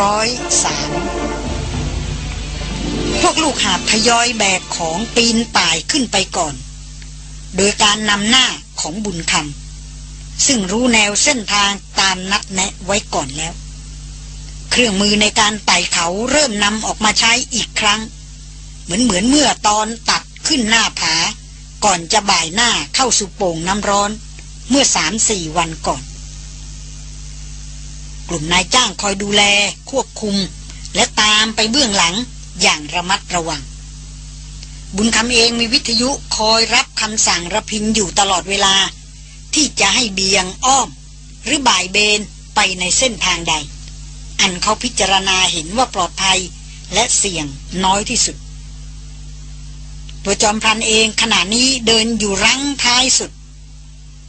ร้อยสามพวกลูกหาบทยอยแบกของปีนป่ายขึ้นไปก่อน โดยการนำหน้าของบุญคำซึ่งรู้แนวเส้นทางตามนัดแนะไว้ก่อนแล้ว เครื่องมือในการไต่เขาเริ่มนำออกมาใช้อีกครั้ง เหมือนเหมือนเมื่อตอนตัดขึ้นหน้าผา ก่อนจะบ่ายหน้าเข้าสู่โป่งน้ำร้อน เมื่อสามสี่วันก่อน กลุ่มนายจ้างคอยดูแล ควบคุม และตามไปเบื้องหลังอย่างระมัดระวัง บุญคำเองมีวิทยุคอยรับคำสั่งระพินอยู่ตลอดเวลา ที่จะให้เบียงอ้อม หรือบ่ายเบนไปในเส้นทางใด อันเขาพิจารณาเห็นว่าปลอดภัยและเสี่ยงน้อยที่สุด ตัวจอมพลันเองขณะนี้เดินอยู่รั้งท้ายสุด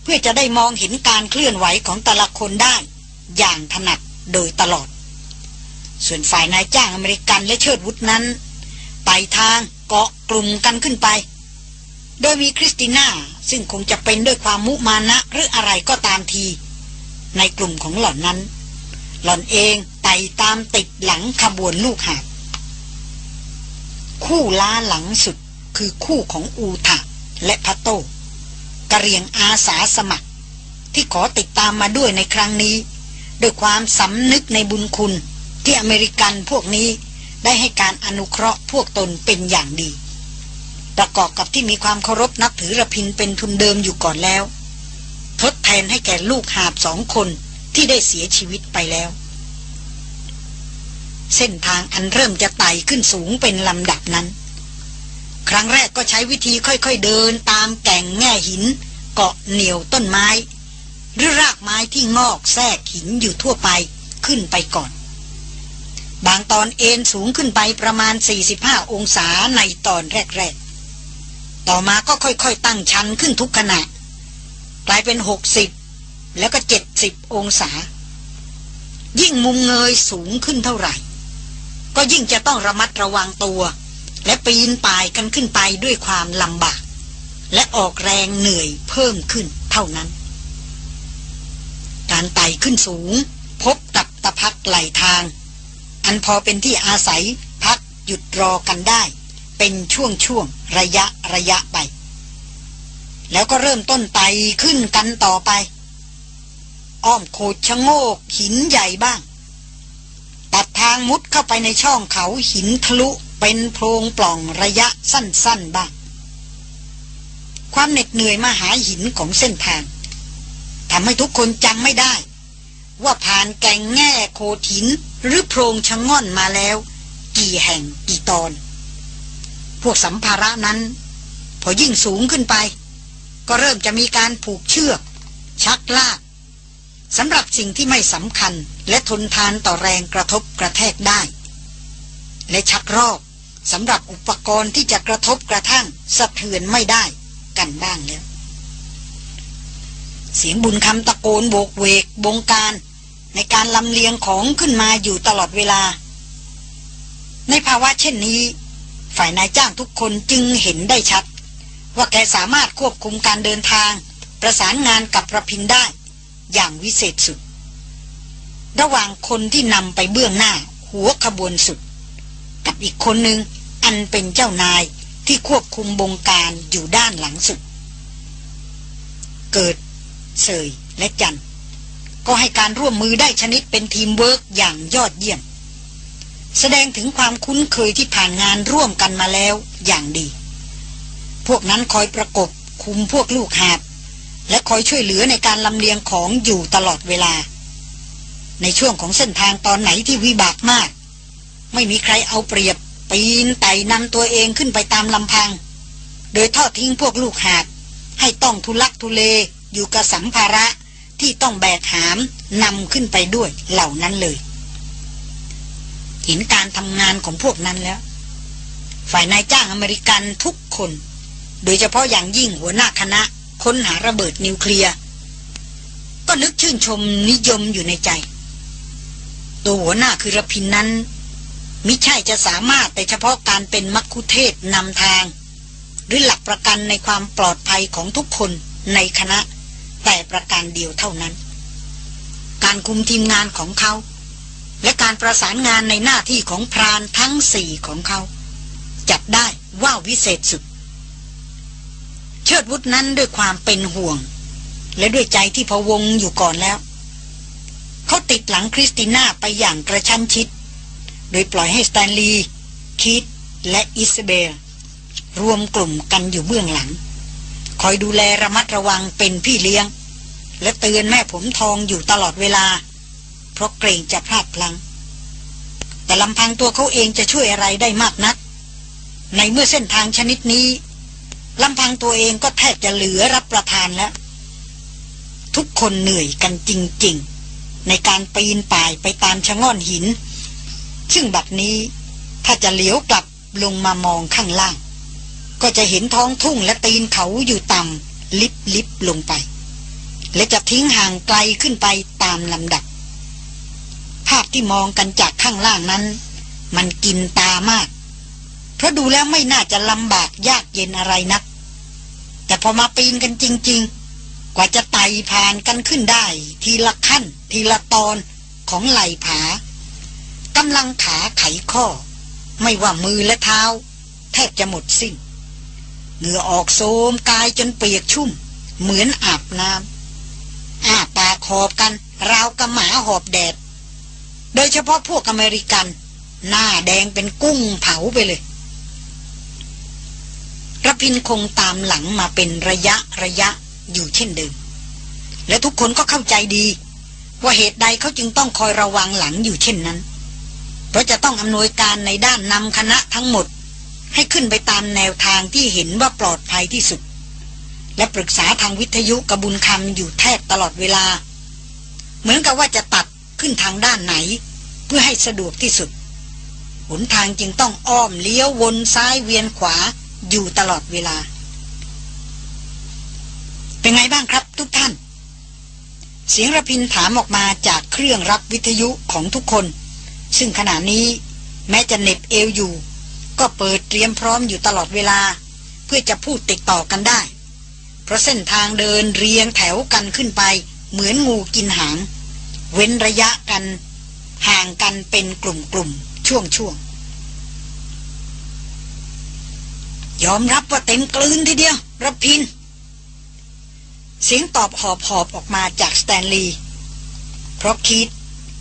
เพื่อจะได้มองเห็นการเคลื่อนไหวของแต่ละคนได้ อย่างถนัดโดยตลอด ส่วนฝ่ายนายจ้างอเมริกันและเชิดวุฒนั้นไต่ทางเกาะกลุ่มกันขึ้นไป โดยมีคริสติน่าซึ่งคงจะเป็นด้วยความมุมานะหรืออะไรก็ตามที ในกลุ่มของหล่อนนั้น หล่อนเองไต่ตามติดหลังขบวนลูกหาบคู่ล้าหลังสุดคือคู่ของอูทะและพัตโตกระเรียงอาสาสมัคร ที่ขอติดตามมาด้วยในครั้งนี้ ด้วยความสำนึกในบุญคุณ ที่อเมริกันพวกนี้ได้ให้การอนุเคราะห์พวกตนเป็นอย่างดี ประกอบกับที่มีความเคารพนับถือระพินเป็นทุนเดิมอยู่ก่อนแล้ว ทดแทนให้แก่ลูกหาบสองคนที่ได้เสียชีวิตไปแล้ว เส้นทางอันเริ่มจะไต่ขึ้นสูงเป็นลำดับนั้น ครั้งแรกก็ใช้วิธีค่อยๆเดินตามแก่งแง่หิน เกาะเหนียวต้นไม้ หรือรากไม้ที่งอกแทรกหินอยู่ทั่วไปขึ้นไปก่อน บางตอนเอ็นสูงขึ้นไปประมาณ 45 องศาในตอนแรกๆ ต่อมาก็ค่อยๆตั้งชันขึ้นทุกขณะ กลายเป็น 60 แล้วก็ 70 องศา ยิ่งมุมเงยสูงขึ้นเท่าไหร่ ก็ยิ่งจะต้องระมัดระวังตัว และปีนป่ายกันขึ้นไปด้วยความลำบาก และออกแรงเหนื่อยเพิ่มขึ้นเท่านั้นารไต่ขึ้นสูง พบกับตะพักไหลทาง อันพอเป็นที่อาศัยพักหยุดรอกันได้ เป็นช่วงช่วงระยะระยะไป แล้วก็เริ่มต้นไต่ขึ้นกันต่อไป อ้อมโคดชะโงกหินใหญ่บ้าง ตัดทางมุดเข้าไปในช่องเขาหินทะลุเป็นโพรงปล่องระยะสั้นๆบ้าง ความเหน็ดเหนื่อยมาหาหินของเส้นทาง ทำให้ทุกคนจำไม่ได้ ว่าผ่านแก่งแง่โคหินหรือโพรงชะง่อนมาแล้ว กี่แห่งกี่ตอน พวกสัมภาระนั้น พอยิ่งสูงขึ้นไป ก็เริ่มจะมีการผูกเชือก ชักลากสำหรับสิ่งที่ไม่สำคัญและทนทานต่อแรงกระทบกระแทกได้ และชักรอกสำหรับอุปกรณ์ที่จะกระทบกระทั่งสะเทือนไม่ได้กันบ้างแล้ว เสียงบุญคำตะโกนโบกเวกบงการ ในการลำเลียงของขึ้นมาอยู่ตลอดเวลา ในภาวะเช่นนี้ ฝ่ายนายจ้างทุกคนจึงเห็นได้ชัด ว่าแกสามารถควบคุมการเดินทาง ประสานงานกับรพินทร์ได้ อย่างวิเศษสุด ระหว่างคนที่นำไปเบื้องหน้าหัวขบวนสุด กับอีกคนหนึ่งอันเป็นเจ้านายที่ควบคุมบงการอยู่ด้านหลังสุด เกิด เสยและจัน ก็ให้การร่วมมือได้ชนิดเป็นทีมเวิร์กอย่างยอดเยี่ยม แสดงถึงความคุ้นเคยที่ผ่านงานร่วมกันมาแล้วอย่างดี พวกนั้นคอยประกบคุมพวกลูกหาบ และคอยช่วยเหลือในการลำเลียงของอยู่ตลอดเวลา ในช่วงของเส้นทางตอนไหนที่วิบากมาก ไม่มีใครเอาเปรียบปีนไต่นำตัวเองขึ้นไปตามลำพัง โดยทอดทิ้งพวกลูกหาบให้ต้องทุลักทุเล อยู่กับสัมภาระที่ต้องแบกหามนำขึ้นไปด้วยเหล่านั้นเลย เห็นการทำงานของพวกนั้นแล้ว ฝ่ายนายจ้างอเมริกันทุกคน โดยเฉพาะอย่างยิ่งหัวหน้าคณะ ค้นหาระเบิดนิวเคลียร์ ก็นึกชื่นชมนิยมอยู่ในใจ ตัวหัวหน้าคือระพินนั้น มิใช่จะสามารถแต่เฉพาะการเป็นมักคุเทศนำทาง หรือหลักประกันในความปลอดภัยของทุกคนในคณะ แต่ประการเดียวเท่านั้น การคุมทีมงานของเขา และการประสานงานในหน้าที่ของพรานทั้งสี่ของเขา จับได้ว่าวิเศษสุด เชิดวุฒนั้นด้วยความเป็นห่วง และด้วยใจที่พะวงอยู่ก่อนแล้ว เขาติดหลังคริสติน่าไปอย่างกระชั้นชิด โดยปล่อยให้สแตนลีย์คีธและอิสเบลรวมกลุ่มกันอยู่เบื้องหลัง คอยดูแลระมัดระวังเป็นพี่เลี้ยง และเตือนแม่ผมทองอยู่ตลอดเวลา เพราะเกรงจะพลาดพลั้งแต่ลำพังตัวเขาเองจะช่วยอะไรได้มากนัก ในเมื่อเส้นทางชนิดนี้ลำพังตัวเองก็แทบจะเหลือรับประทานแล้ว ทุกคนเหนื่อยกันจริง ๆ ในการปีนป่ายไปตามชะง่อนหิน ซึ่งบัดนี้ถ้าจะเหลียวกลับลงมามองข้างล่าง ก็จะเห็นท้องทุ่งและตีนเขาอยู่ต่ำลิบลิบลงไป และจะทิ้งห่างไกลขึ้นไปตามลำดับ ภาพที่มองกันจากข้างล่างนั้น มันกินตามาก เพราะดูแล้วไม่น่าจะลำบากยากเย็นอะไรนัก แต่พอมาปีนกันจริง ๆ กว่าจะไต่ผ่านกันขึ้นได้ ทีละขั้น ทีละตอนของไหล่ผากำลังขาไขข้อ ไม่ว่ามือและเท้า แทบจะหมดสิ้น เหงื่อออกโซมกายจนเปียกชุ่ม เหมือนอาบน้ำอ้าปากหอบกัน ราวกับหมาหอบแดด โดยเฉพาะพวกอเมริกัน หน้าแดงเป็นกุ้งเผาไปเลยระพินคงตามหลังมาเป็นระยะระยะอยู่เช่นเดิม และทุกคนก็เข้าใจดี ว่าเหตุใดเขาจึงต้องคอยระวังหลังอยู่เช่นนั้น เพราะจะต้องอำนวยการในด้านนำคณะทั้งหมด ให้ขึ้นไปตามแนวทางที่เห็นว่าปลอดภัยที่สุด และปรึกษาทางวิทยุกระบุญคำอยู่แทบตลอดเวลา เหมือนกับว่าจะตัดขึ้นทางด้านไหน เพื่อให้สะดวกที่สุดหนทางจึงต้องอ้อมเลี้ยววนซ้ายเวียนขวาอยู่ตลอดเวลา เป็นไงบ้างครับทุกท่าน เสียงระพินถามออกมาจากเครื่องรับวิทยุของทุกคน ซึ่งขณะนี้แม้จะเน็บเอวอยู่ ก็เปิดเตรียมพร้อมอยู่ตลอดเวลา เพื่อจะพูดติดต่อกันได้ เพราะเส้นทางเดินเรียงแถวกันขึ้นไป เหมือนงูกินหาง เว้นระยะกัน ห่างกันเป็นกลุ่มๆ ช่วงๆ ยอมรับว่าเต็มกลืนทีเดียวรับพิน เสียงตอบหอบหอบออกมาจากสแตนลีย์เพราะคิด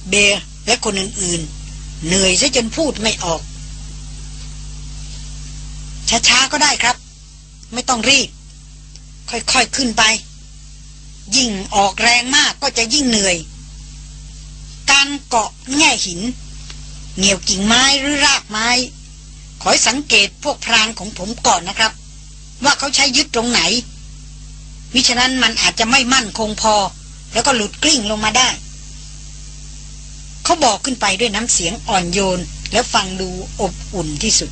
เบร์และคนอื่นๆ เหนื่อยซะจนพูดไม่ออก ช้าๆก็ได้ครับ ไม่ต้องรีบ ค่อยๆขึ้นไป ยิ่งออกแรงมากก็จะยิ่งเหนื่อย การเกาะแง่หิน เหนียวกิ่งไม้หรือรากไม้ ขอสังเกตพวกพรานของผมก่อนนะครับ ว่าเขาใช้ยึดตรงไหน มิฉะนั้นมันอาจจะไม่มั่นคงพอ แล้วก็หลุดกลิ้งลงมาได้เขาบอกขึ้นไปด้วยน้ำเสียงอ่อนโยน แล้วฟังดูอบอุ่นที่สุด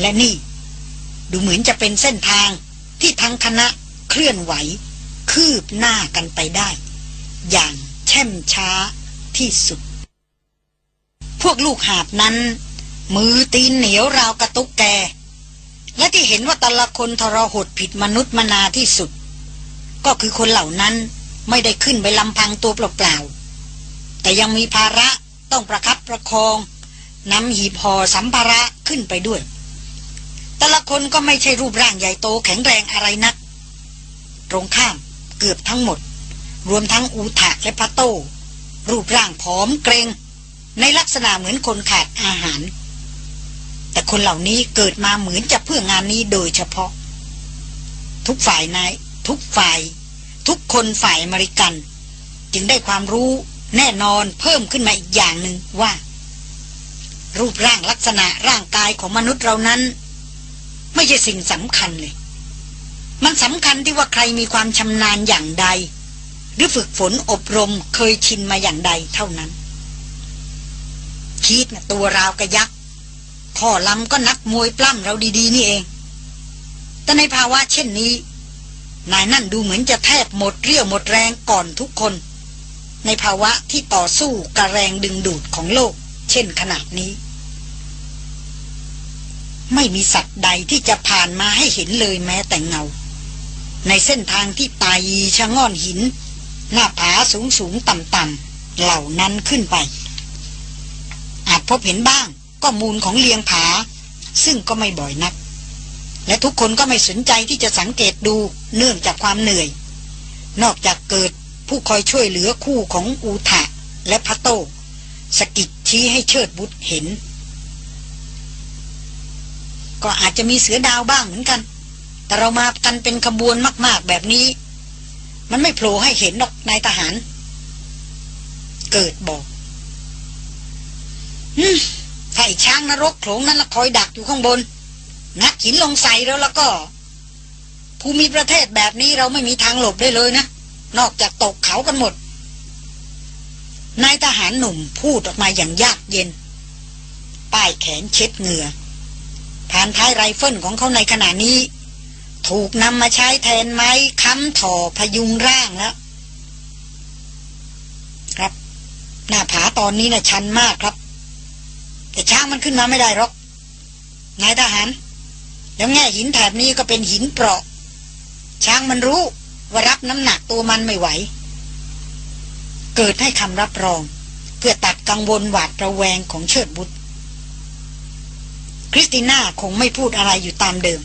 และนี่ ดูเหมือนจะเป็นเส้นทางที่ทั้งคณะเคลื่อนไหว คืบหน้ากันไปได้ อย่างแช่มช้าที่สุด พวกลูกหาบนั้น มือตีนเหนียวราวกระตุกแก และที่เห็นว่าแต่ละคนทรหดผิดมนุษย์มนาที่สุด ก็คือคนเหล่านั้นไม่ได้ขึ้นไปลำพังตัวเปล่าๆ แต่ยังมีภาระต้องประคับประคองนำหีบห่อสัมภาระขึ้นไปด้วย แต่ละคนก็ไม่ใช่รูปร่างใหญ่โตแข็งแรงอะไรนัก ตรงข้ามเกือบทั้งหมด รวมทั้งอูถะและพะโต้รูปร่างผอมเกรง ในลักษณะเหมือนคนขาดอาหาร แต่คนเหล่านี้เกิดมาเหมือนจะเพื่องานนี้โดยเฉพาะ ทุกฝ่ายนายทุกฝ่าย ทุกคนฝ่ายอเมริกัน จึงได้ความรู้แน่นอนเพิ่มขึ้นมาอีกอย่างหนึ่งว่า รูปร่างลักษณะร่างกายของมนุษย์เรานั้น ไม่ใช่สิ่งสำคัญเลย มันสำคัญที่ว่าใครมีความชำนาญอย่างใด หรือฝึกฝนอบรมเคยชินมาอย่างใดเท่านั้น คิดนะตัวราวกระยักข้อลำก็นักมวยปล้ำเราดี ๆ นี่เอง แต่ในภาวะเช่นนี้ นายนั่นดูเหมือนจะแทบหมดเรี่ยวหมดแรงก่อนทุกคน ในภาวะที่ต่อสู้กระแรงดึงดูดของโลก เช่นขนาดนี้ ไม่มีสัตว์ใดที่จะผ่านมาให้เห็นเลยแม้แต่เงา ในเส้นทางที่ไต่ชะง่อนหิน หน้าผาสูงสูงต่ำต่เหล่านั้นขึ้นไป อาจพบเห็นบ้างก็มูลของเลียงผา ซึ่งก็ไม่บ่อยนัก และทุกคนก็ไม่สนใจที่จะสังเกตดูเนื่องจากความเหนื่อย นอกจากเกิดผู้คอยช่วยเหลือคู่ของอูทะและพระโตสกิดชี้ให้เชิดบุตรเห็น ก็อาจจะมีเสือดาวบ้างเหมือนกัน แต่เรามากันเป็นขบวนมากๆแบบนี้ มันไม่โผล่ให้เห็นหรอกนายทหาร เกิดบอกถ้าไอ้ช้างนรกโขลงนั้นละคอยดักอยู่ข้างบน งัดหินลงใส่แล้วแล้วก็ ภูมิประเทศแบบนี้เราไม่มีทางหลบได้เลยนะ นอกจากตกเขากันหมด นายทหารหนุ่มพูดออกมาอย่างยากเย็น ป้ายแขนเช็ดเหงื่อ พานท้ายไรเฟิลของเขาในขณะนี้ ถูกนำมาใช้แทนไม้ค้ำถ่อพยุงร่างแล้ว ครับ หน้าผาตอนนี้น่ะชันมากครับ แต่ช้างมันขึ้นมาไม่ได้หรอกนายทหารแล้วแง่หินแถบนี้ก็เป็นหินเปราะ ช้างมันรู้ว่ารับน้ำหนักตัวมันไม่ไหว เกิดให้คำรับรอง เพื่อตัดกังวลหวาดระแวงของเชิดบุตร คริสติน่าคงไม่พูดอะไรอยู่ตามเดิม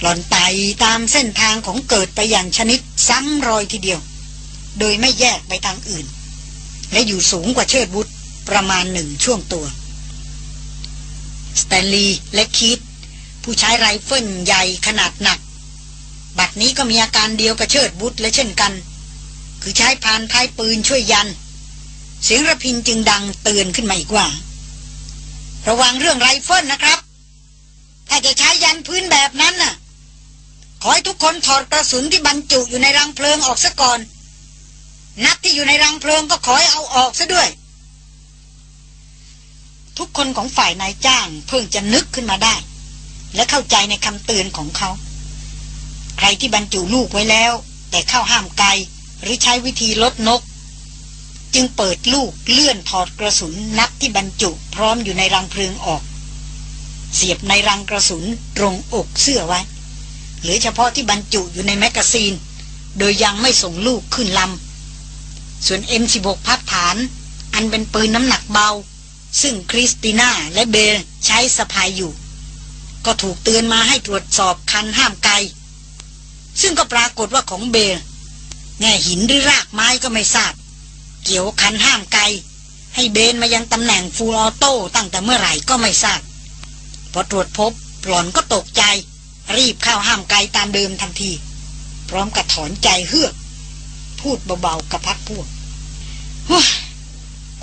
หล่อนไต่ตามเส้นทางของเกิดไปอย่างชนิดซ้ำรอยทีเดียว โดยไม่แยกไปทางอื่น และอยู่สูงกว่าเชิดวุฒประมาณหนึ่งช่วงตัวสแตนลีย์และคีธผู้ใช้ไรเฟิลใหญ่ขนาดหนัก บัดนี้ก็มีอาการเดียวกับเชิดวุฒและเช่นกัน คือใช้พานท้ายปืนช่วยยัน เสียงรพินทร์จึงดังเตือนขึ้นมาอีกว่า ระวังเรื่องไรเฟิลนะครับ ถ้าจะใช้ยันพื้นแบบนั้นน่ะ ขอให้ทุกคนถอดกระสุนที่บรรจุอยู่ในรังเพลิงออกซะก่อน นัดที่อยู่ในรังเพลิงก็ขอให้เอาออกซะด้วย ทุกคนของฝ่ายนายจ้างเพิ่งจะนึกขึ้นมาได้ และเข้าใจในคำเตือนของเขา ใครที่บรรจุลูกไว้แล้ว แต่เข้าห้ามไกลหรือใช้วิธีลดนก จึงเปิดลูกเลื่อนถอดกระสุนนัดที่บรรจุพร้อมอยู่ในรังเพลิงออก เสียบในรังกระสุนตรงอกเสื้อไว้ หรือเฉพาะที่บรรจุอยู่ใน magazine โดยยังไม่ส่งลูกขึ้นลำ ส่วน M16 พับฐาน อันเป็นปืนน้ำหนักเบา ซึ่งคริสติน่าและเบลใช้สะพายอยู่ ก็ถูกเตือนมาให้ตรวจสอบคันห้ามไก ซึ่งก็ปรากฏว่าของเบลแง่หินหรือรากไม้ก็ไม่ทราบ เกี่ยวคันห้ามไก ให้เบนมายังตำแหน่ง full auto ตั้งแต่เมื่อไหร่ก็ไม่ทราบพอตรวจพบปลอนก็ตกใจ รีบเข้าห้ามไกลตามเดิมทันที พร้อมกับถอนใจเฮือก พูดเบาๆกับพักพวก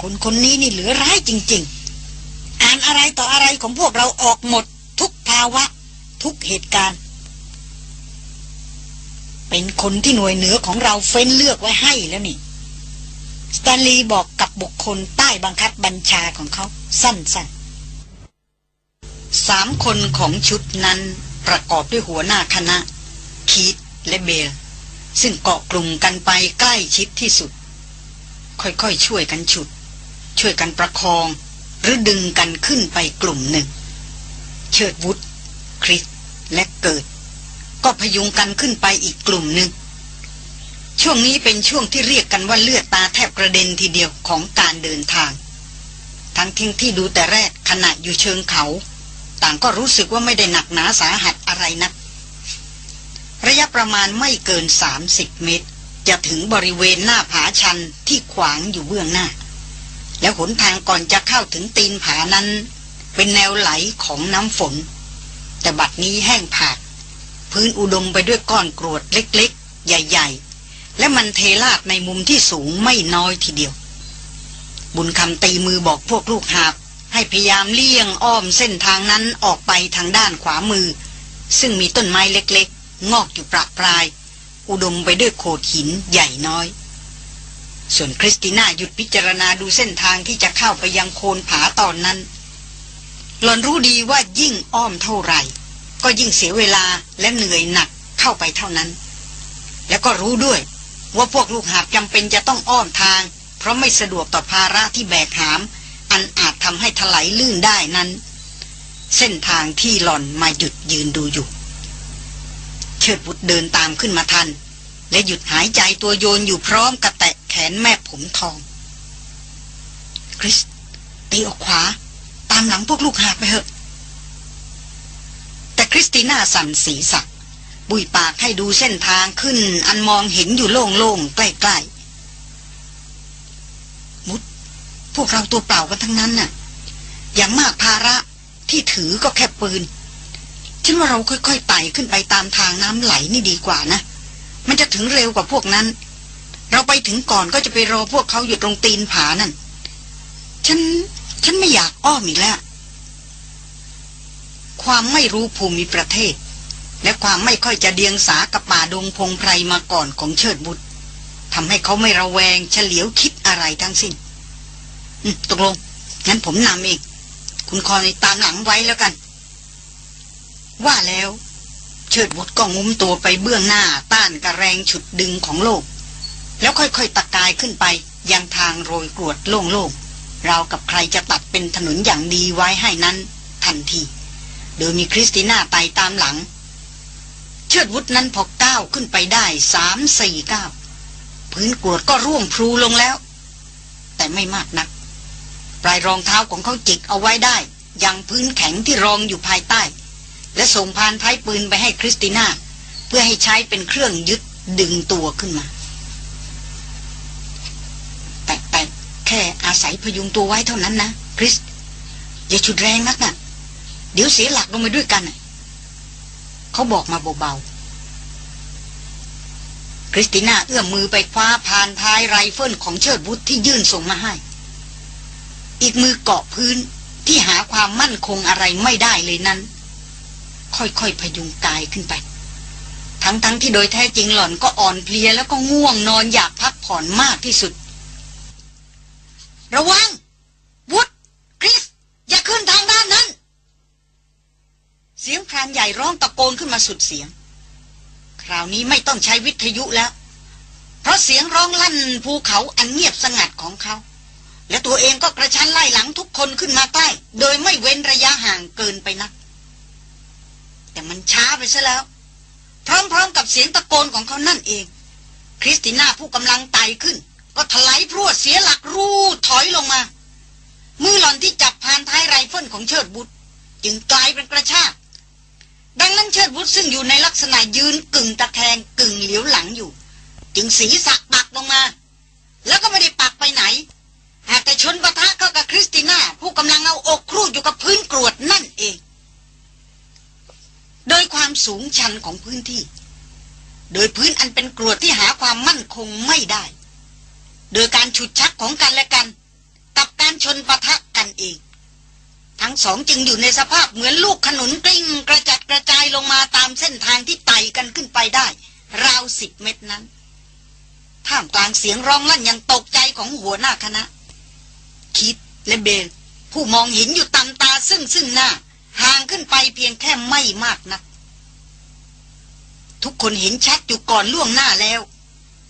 คนคนนี้นี่เหลือร้ายจริง ๆ อ่านอะไรต่ออะไรของพวกเราออกหมด ทุกภาวะ ทุกเหตุการณ์ เป็นคนที่หน่วยเหนือของเราเฟ้นเลือกไว้ให้แล้วนี่ สแตนลีย์บอกกับบุคคลใต้บังคับบัญชาของเขา สั้นๆสามคนของชุดนั้นประกอบด้วยหัวหน้าคณะ คีตและเบล ซึ่งเกาะกลุ่มกันไปใกล้ชิดที่สุด ค่อยๆช่วยกันฉุด ช่วยกันประคอง หรือดึงกันขึ้นไปกลุ่มหนึ่ง เชิดวุฒคริสและเกิด ก็พยุงกันขึ้นไปอีกกลุ่มหนึ่ง ช่วงนี้เป็นช่วงที่เรียกกันว่าเลือดตาแทบกระเด็นทีเดียวของการเดินทาง ทั้งทิ้งที่ดูแต่แรกขณะอยู่เชิงเขา ต่างก็รู้สึกว่าไม่ได้หนักหนาสาหัสอะไรนัก ระยะประมาณไม่เกิน 30 เมตร จะถึงบริเวณหน้าผาชันที่ขวางอยู่เบื้องหน้า แล้วหนทางก่อนจะเข้าถึงตีนผานั้น เป็นแนวไหลของน้ำฝน แต่บัดนี้แห้งผาก พื้นอุดมไปด้วยก้อนกรวดเล็กๆ ใหญ่ๆ และมันเทลาดในมุมที่สูงไม่น้อยทีเดียว บุญคำตีมือบอกพวกลูกหาบ ให้พยายามเลี่ยงอ้อมเส้นทางนั้นออกไปทางด้านขวามือ ซึ่งมีต้นไม้เล็กๆ งอกอยู่ประปราย อุดมไปด้วยโขดหินใหญ่น้อย ส่วนคริสติน่าหยุดพิจารณาดูเส้นทางที่จะเข้าไปยังโคนผาตอนนั้นหลอนรู้ดีว่ายิ่งอ้อมเท่าไหร่ ก็ยิ่งเสียเวลาและเหนื่อยหนักเข้าไปเท่านั้น แล้วก็รู้ด้วย ว่าพวกลูกหาบจำเป็นจะต้องอ้อมทาง เพราะไม่สะดวกต่อภาระที่แบกหาม อันอาจทำให้ถลายลื่นได้นั้น เส้นทางที่หล่อนมาหยุดยืนดูอยู่ เชิดบุตรเดินตามขึ้นมาทัน และหยุดหายใจตัวโยนอยู่พร้อมกระแตะแขนแม่ผมทอง คริสตีออกขวา ตามหลังพวกลูกหาไปเถอะ แต่คริสติน่าสั่นสีสัก บุยปากให้ดูเส้นทางขึ้น อันมองเห็นอยู่โล่งๆ ใกล้ๆ มุด พวกเราตัวเปล่ากันทั้งนั้นน่ะ อย่างมากภาระที่ถือก็แค่ปืน ฉันว่าเราค่อยๆไต่ขึ้นไปตามทางน้ำไหลนี่ดีกว่านะ มันจะถึงเร็วกว่าพวกนั้น เราไปถึงก่อนก็จะไปรอพวกเขาอยู่ตรงตีนผานั่น ฉัน ฉันไม่อยากอ้อมอีกแล้ว ความไม่รู้ภูมิประเทศ และความไม่ค่อยจะเดียงสากับป่าดงพงไพรมาก่อนของเชิดบุตรทำให้เขาไม่ระแวงเฉลียวคิดอะไรทั้งสิ้นตกลง งั้นผมนำเองคุณคอยตามหลังไว้แล้วกัน ว่าแล้ว เชิดบุตรก็งุ้มตัวไปเบื้องหน้าต้านกระแรงฉุดดึงของโลก แล้วค่อยๆตะกายขึ้นไป ยังทางโรยกรวดโล่งๆราวกับใครจะตัดเป็นถนนอย่างดีไว้ให้นั้น ทันที โดยมีคริสติน่าไต่ตามหลัง เชิดวุฒนั้นพอก้าวขึ้นไปได้สามสี่ก้าวพื้นกรวดก็ร่วงพลูลงแล้ว แต่ไม่มากนัก ปลายรองเท้าของเขาจิกเอาไว้ได้ ยังพื้นแข็งที่รองอยู่ภายใต้ และส่งพานท้ายปืนไปให้คริสติน่า เพื่อให้ใช้เป็นเครื่องยึดดึงตัวขึ้นมา แต่แต่แค่อาศัยพยุงตัวไว้เท่านั้นนะ คริส อย่าฉุดแรงนักน่ะ เดี๋ยวเสียหลักลงไปด้วยกัน เขาบอกมาเบาๆ คริสติน่าเอื้อมมือไปคว้าพานท้ายไรเฟิลของเชิดวุฒที่ยื่นส่งมาให้ อีกมือเกาะพื้นที่หาความมั่นคงอะไรไม่ได้เลยนั้น ค่อยๆพยุงกายขึ้นไป ทั้งๆที่โดยแท้จริงหล่อนก็อ่อนเพลียแล้วก็ง่วงนอนอยากพักผ่อนมากที่สุด ระวัง วุฒคริส อย่าขึ้นทางด้านนั้น เสียงพรานใหญ่ร้องตะโกนขึ้นมาสุดเสียง คราวนี้ไม่ต้องใช้วิทยุแล้ว เพราะเสียงร้องลั่นภูเขาอันเงียบสงัดของเขา และตัวเองก็กระชั้นไล่หลังทุกคนขึ้นมาใกล้ โดยไม่เว้นระยะห่างเกินไปนัก แต่มันช้าไปซะแล้ว พร้อมๆกับเสียงตะโกนของเขานั่นเอง คริสติน่าผู้กำลังไต่ขึ้น ก็ไถลพรวดเสียหลักรูดถอยลงมามือหล่อนที่จับพานท้ายไรเฟิลของเชิดวุฒ จึงกลายเป็นกระชาก ดังนั้นเชิดวุฒซึ่งอยู่ในลักษณะยืนกึ่งตะแคงกึ่งเหลียวหลังอยู่ จึงศีรษะปักลงมา แล้วก็ไม่ได้ปักไปไหน หากแต่ชนปะทะเข้ากับคริสติน่า ผู้กำลังเอาอกครูดอยู่กับพื้นกรวดนั่นเอง โดยความสูงชันของพื้นที่ โดยพื้นอันเป็นกรวดที่หาความมั่นคงไม่ได้ โดยการฉุดชักของกันและกัน กับการชนปะทะกันเอง ทั้งสองจึงอยู่ในสภาพเหมือนลูกขนุนกลิ้งกระจัดกระจายลงมาตามเส้นทางที่ไต่กันขึ้นไปได้ ราวสิบเมตรนั้น ท่ามกลางเสียงร้องลั่นอย่างตกใจของหัวหน้าคณะ คิดและเบล ผู้มองเห็นอยู่ตำตาซึ่งซึ่งหน้า ห่างขึ้นไปเพียงแค่ไม่มากนัก ทุกคนเห็นชัดอยู่ก่อนล่วงหน้าแล้ว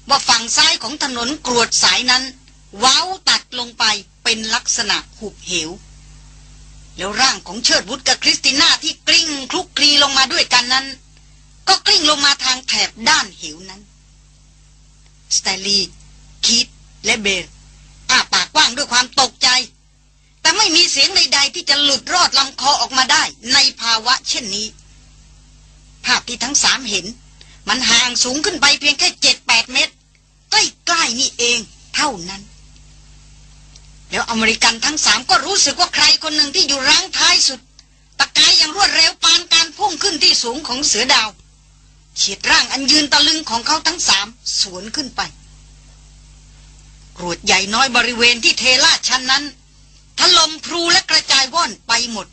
ว่าฝั่งซ้ายของถนนกรวดสายนั้น เว้าตัดลงไปเป็นลักษณะหุบเหว แล้วร่างของเชิดวุฒกับคริสติน่าที่กลิ้งคลุกคลีลงมาด้วยกันนั้น ก็กลิ้งลงมาทางแถบด้านเหวนั้นสแตนลีย์คิดและเบลอ้าปากกว้างด้วยความตกใจ แต่ไม่มีเสียงใด ๆ ที่จะหลุดรอดลำคอออกมาได้ในภาวะเช่นนี้ ภาพที่ทั้งสามเห็น มันห่างสูงขึ้นไปเพียงแค่เจ็ดแปดเมตร ใกล้ๆนี่เองเท่านั้น แล้วอเมริกันทั้งสามก็รู้สึกว่าใครคนหนึ่งที่อยู่รังท้ายสุด ตะกายอย่างรวดเร็วปานการพุ่งขึ้นที่สูงของเสือดาวเฉียดร่างอันยืนตะลึงของเขาทั้งสามสวนขึ้นไปกรวดใหญ่น้อยบริเวณที่เทลาดชันนั้นถล่มพรูและกระจายว่อนไปหมด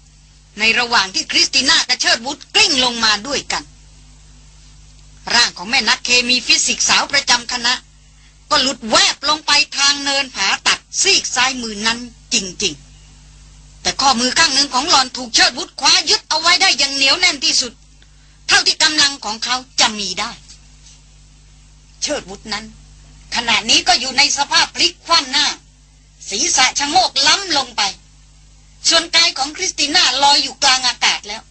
ในระหว่างที่คริสติน่ากระเชิดบุตรกลิ้งลงมาด้วยกัน ร่างของแม่นักเคมีฟิสิกส์สาวประจำคณะ ก็หลุดแวบลงไปทางเนินผาตัด ซีกซ้ายมือนั้นจริงๆ แต่ข้อมือข้างหนึ่งของหล่อนถูกเชิดวุฒคว้ายึดเอาไว้ได้อย่างเหนียวแน่นที่สุด เท่าที่กำลังของเขาจะมีได้ เชิดบุตรนั้น ขณะนี้ก็อยู่ในสภาพพลิกคว่ำหน้า ศีรษะชะโงกล้ำลงไป ส่วนกายของคริสติน่าลอยอยู่กลางอากาศแล้ว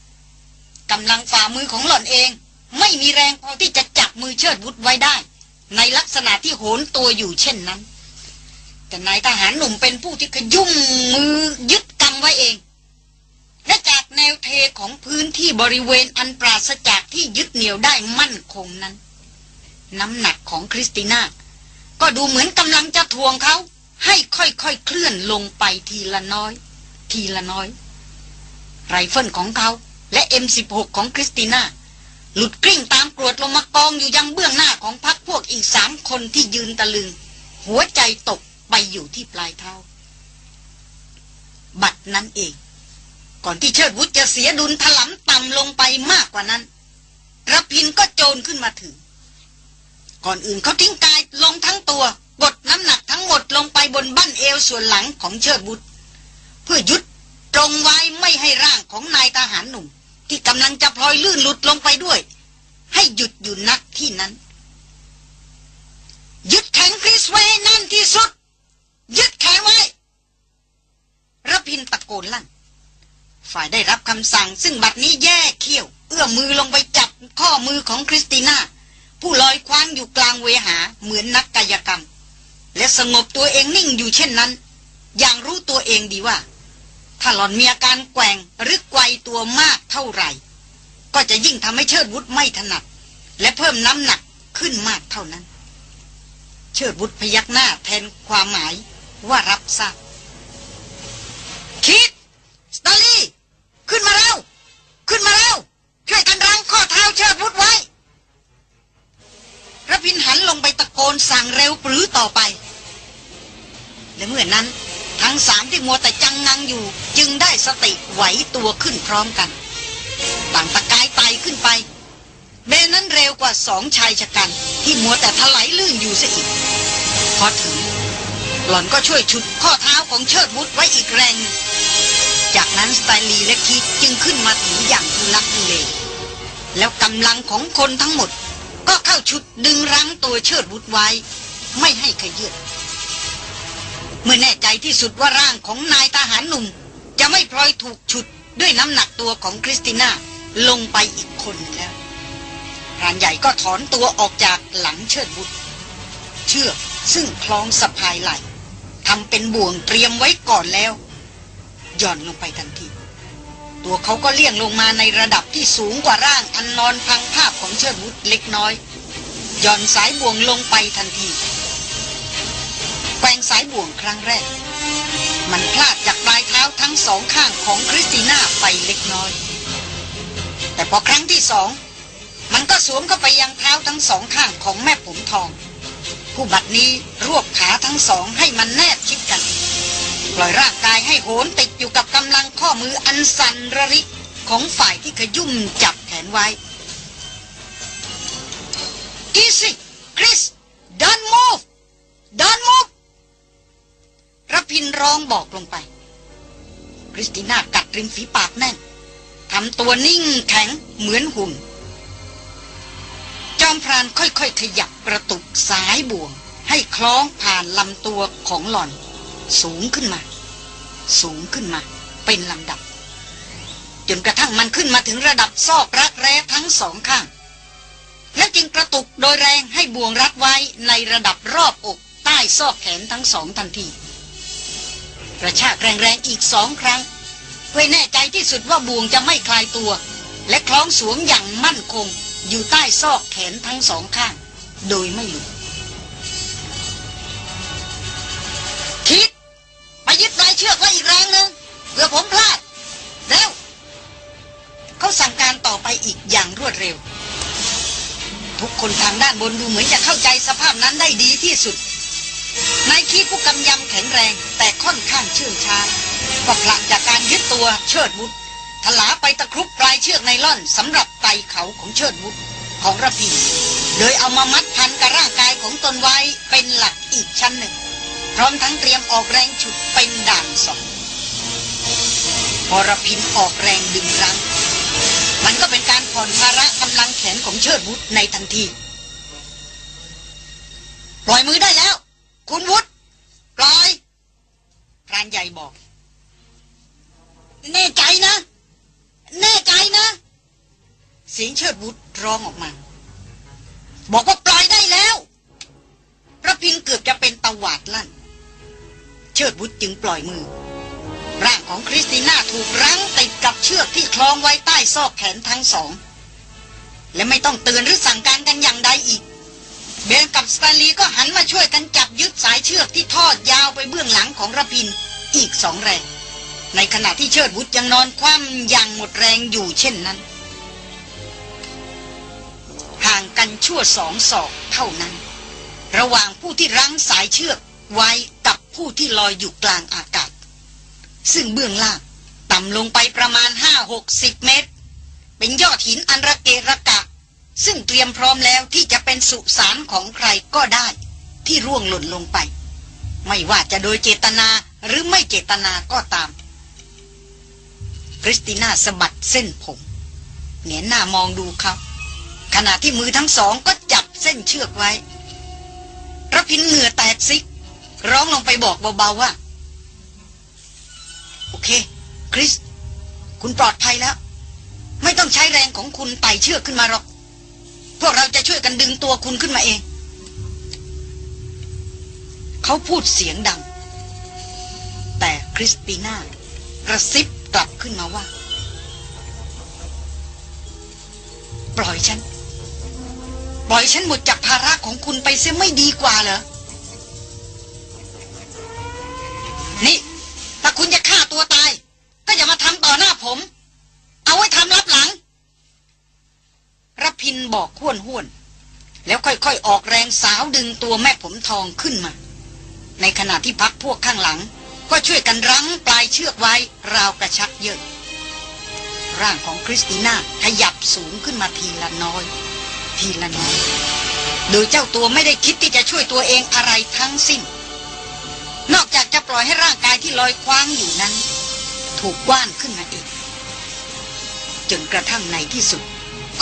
กำลังฝ่ามือของหล่อนเอง ไม่มีแรงพอที่จะจับมือเชิดวุฒไว้ได้ ในลักษณะที่โหนตัวอยู่เช่นนั้น แต่นายทหารหนุ่มเป็นผู้ที่ขยุ่มมือยึดกำไว้เอง และจากแนวเทของพื้นที่บริเวณอันปราศจากที่ยึดเหนี่ยวได้มั่นคงนั้น น้ำหนักของคริสติน่าก็ดูเหมือนกำลังจะถ่วงเขาให้ค่อยๆเคลื่อนลงไปทีละน้อย ทีละน้อย ไรเฟิลของเขาและ M16 ของคริสติน่าหลุดกลิ้งตามกรวดลงมากองอยู่ยังเบื้องหน้าของพักพวกอีกสามคนที่ยืนตะลึง หัวใจตก ไปอยู่ที่ปลายเท้า บัดนั้นเอง ก่อนที่เชิดวุฒจะเสียดุลถลำต่ำลงไปมากกว่านั้นระพินก็โจรขึ้นมาถึง ก่อนอื่นเขาทิ้งกายลงทั้งตัวกดน้ำหนักทั้งหมดลงไปบนบั้นเอวส่วนหลังของเชิดบุตรเพื่อยุดตรงไว้ไม่ให้ร่างของนายทหารหนุ่ม ที่กำลังจะพลอยลื่นหลุดลงไปด้วย ให้หยุดอยู่นักที่นั้น ยึดแข็งคริสไว้ให้แน่นที่สุด ยึดแข็งไว้ระพินตะโกนลั่น ฝ่ายได้รับคำสั่ง ซึ่งบัดนี้แย่เขี้ยว เอื้อมมือลงไปจับข้อมือของคริสติน่า ผู้ลอยคว้างอยู่กลางเวหาเหมือนนักกายกรรม และสงบตัวเองนิ่งอยู่เช่นนั้น อย่างรู้ตัวเองดีว่า ถ้าหล่อนมีอาการแกว่งหรือไกวตัวมากเท่าไหร่ ก็จะยิ่งทำให้เชิดวุฒไม่ถนัด และเพิ่มน้ำหนักขึ้นมากเท่านั้น เชิดวุฒพยักหน้าแทนความหมาย ว่ารับทราบคิดสตาลีขึ้นมาแล้วขึ้นมาแล้วช่วยกันรั้งข้อเท้าเชิดวุฒไว้ระพินหันลงไปตะโกนสั่งเร็วปรือต่อไป และเมื่อนั้นทั้งสามที่มัวแต่จังงังอยู่ จึงได้สติไหวตัวขึ้นพร้อมกัน ต่างตะกายไตขึ้นไป เบนนั้นเร็วกว่าสองชายชะกัน ที่มัวแต่ถลายลื่นอยู่เสียอีก พอถึง หล่อนก็ช่วยชุดข้อเท้าของเชิดวุฒไว้อีกแรง จากนั้นสไตลีและคิดจึงขึ้นมาถึงอย่างทุลักทุเลแล้วกำลังของคนทั้งหมด ก็เข้าชุดดึงรั้งตัวเชิดวุฒไว้ ไม่ให้ขยืดเมื่อแน่ใจที่สุดว่าร่างของนายทหารหนุ่ม จะไม่พลอยถูกฉุดด้วยน้ำหนักตัวของคริสติน่าลงไปอีกคนแล้วพรานใหญ่ก็ถอนตัวออกจากหลังเชิดบุตรเชือกซึ่งคล้องสะพายไหล ทำเป็นบ่วงเตรียมไว้ก่อนแล้วย่อนลงไปทันที ตัวเขาก็เลี่ยงลงมาในระดับที่สูงกว่าร่างอันนอนพังภาพของเชิดบุตรเล็กน้อยย่อนสายบ่วงลงไปทันทีแกว่งสายบ่วงครั้งแรก มันพลาดจากปลายเท้าทั้งสองข้างของคริสติน่าไปเล็กน้อย แต่พอครั้งที่สองมันก็สวมเข้าไปยังเท้าทั้งสองข้างของแม่ผมทอง ผู้บัดนี้รวบขาทั้งสองให้มันแนบชิดกัน ปล่อยร่างกายให้โหนติดอยู่กับกำลังข้อมืออันสันระริกของฝ่ายที่ขยุ่มจับแขนไว้ Easy Chris don't move don't move รพินร้องบอกลงไปคริสติน่ากัดริมฝีปากแน่นทำตัวนิ่งแข็งเหมือนหุ่น จอมพรานค่อยๆขยับ กระตุกสายบ่วง ให้คล้องผ่านลำตัวของหล่อน สูงขึ้นมา สูงขึ้นมา เป็นลำดับ จนกระทั่งมันขึ้นมาถึงระดับซอกรักแร้ทั้งสองข้าง แล้วจึงกระตุกโดยแรงให้บ่วงรัดไว้ในระดับรอบอกใต้ซอกแขนทั้งสองทันที กระชากแรงๆอีกสองครั้งเพื่อแน่ใจที่สุดว่าบ่วงจะไม่คลายตัว และคล้องสวมอย่างมั่นคงอยู่ใต้ซอกแขนทั้งสองข้าง โดยไม่หลุดคิดไปยึดปลายเชือกไว้อีกแรงหนึ่งเพื่อผมพลาด เร็ว เขาสั่งการต่อไปอีกอย่างรวดเร็ว ทุกคนทางด้านบนดูเหมือนจะเข้าใจสภาพนั้นได้ดีที่สุดนายคีผู้กำยำแข็งแรง แต่ค่อนข้างเชื่องช้าก็ผลักจากการยึดตัวเชิดบุตรถลาไปตะครุบปลายเชือกไนล่อนสำหรับไตเขาของเชิดบุตรของระพี โดยเอามามัดพันกับร่างกายของตนไว้เป็นหลักอีกชั้นหนึ่ง พร้อมทั้งเตรียมออกแรงฉุดเป็นด่านสองพอระพินออกแรงดึงรั้ง มันก็เป็นการผ่อนภาระกำลังแขนของเชิดบุตรในทันที ปล่อยมือได้แล้ว คุณวุฒปล่อยพรานใหญ่บอก แน่ใจนะ แน่ใจนะ เสียงเชิดวุฒร้องออกมา บอกว่าปล่อยได้แล้วระพินเกือบจะเป็นตะหวาดลั่น เชิดบุตรจึงปล่อยมือ ร่างของคริสติน่าถูกรั้งติดกับเชือกที่คล้องไว้ใต้ซอกแขนทั้งสอง และไม่ต้องเตือนหรือสั่งการกันอย่างใดอีก เบนกับสตาลีก็หันมาช่วยกันจับยึดสายเชือกที่ทอดยาวไปเบื้องหลังของระพินอีกสองแรง ในขณะที่เชิดบุตรยังนอนคว่ำอย่างหมดแรงอยู่เช่นนั้น ห่างกันชั่วสองศอกเท่านั้น ระหว่างผู้ที่รั้งสายเชือกไว้กับผู้ที่ลอยอยู่กลางอากาศ ซึ่งเบื้องล่างต่ำลงไปประมาณห้าหกสิบเมตร เป็นยอดหินอันระเกะระกะ ซึ่งเตรียมพร้อมแล้วที่จะเป็นสุสานของใครก็ได้ที่ร่วงหล่นลงไป ไม่ว่าจะโดยเจตนาหรือไม่เจตนาก็ตามคริสติน่าสะบัดเส้นผมเงยหน้ามองดูเขา ขณะที่มือทั้งสองก็จับเส้นเชือกไว้ระพินเหงื่อแตกซิก ร้องลงไปบอกเบาๆว่า โอเค คริส คุณปลอดภัยแล้ว ไม่ต้องใช้แรงของคุณไต่เชือกขึ้นมาหรอก พวกเราจะช่วยกันดึงตัวคุณขึ้นมาเอง เขาพูดเสียงดัง แต่คริสติน่ากระซิบกลับขึ้นมาว่า ปล่อยฉัน ปล่อยฉันหมดจากภาระของคุณไปเสียไม่ดีกว่าเหรอ นี่ถ้าคุณจะฆ่าตัวตาย ก็อย่ามาทำต่อหน้าผม เอาไว้ทำรับหลังรพินบอกห้วนห้วน แล้วค่อยๆ ออกแรงสาวดึงตัวแม่ผมทองขึ้นมา ในขณะที่พักพวกข้างหลัง ก็ช่วยกันรั้งปลายเชือกไว้ ราวกระชักเยอะ ร่างของคริสติน่าขยับสูงขึ้นมาทีละน้อย ทีละน้อยโดยเจ้าตัวไม่ได้คิดที่จะช่วยตัวเองอะไรทั้งสิ้น นอกจากจะปล่อยให้ร่างกายที่ลอยคว้างอยู่นั้น ถูกกว้านขึ้นมาเองจนกระทั่งในที่สุด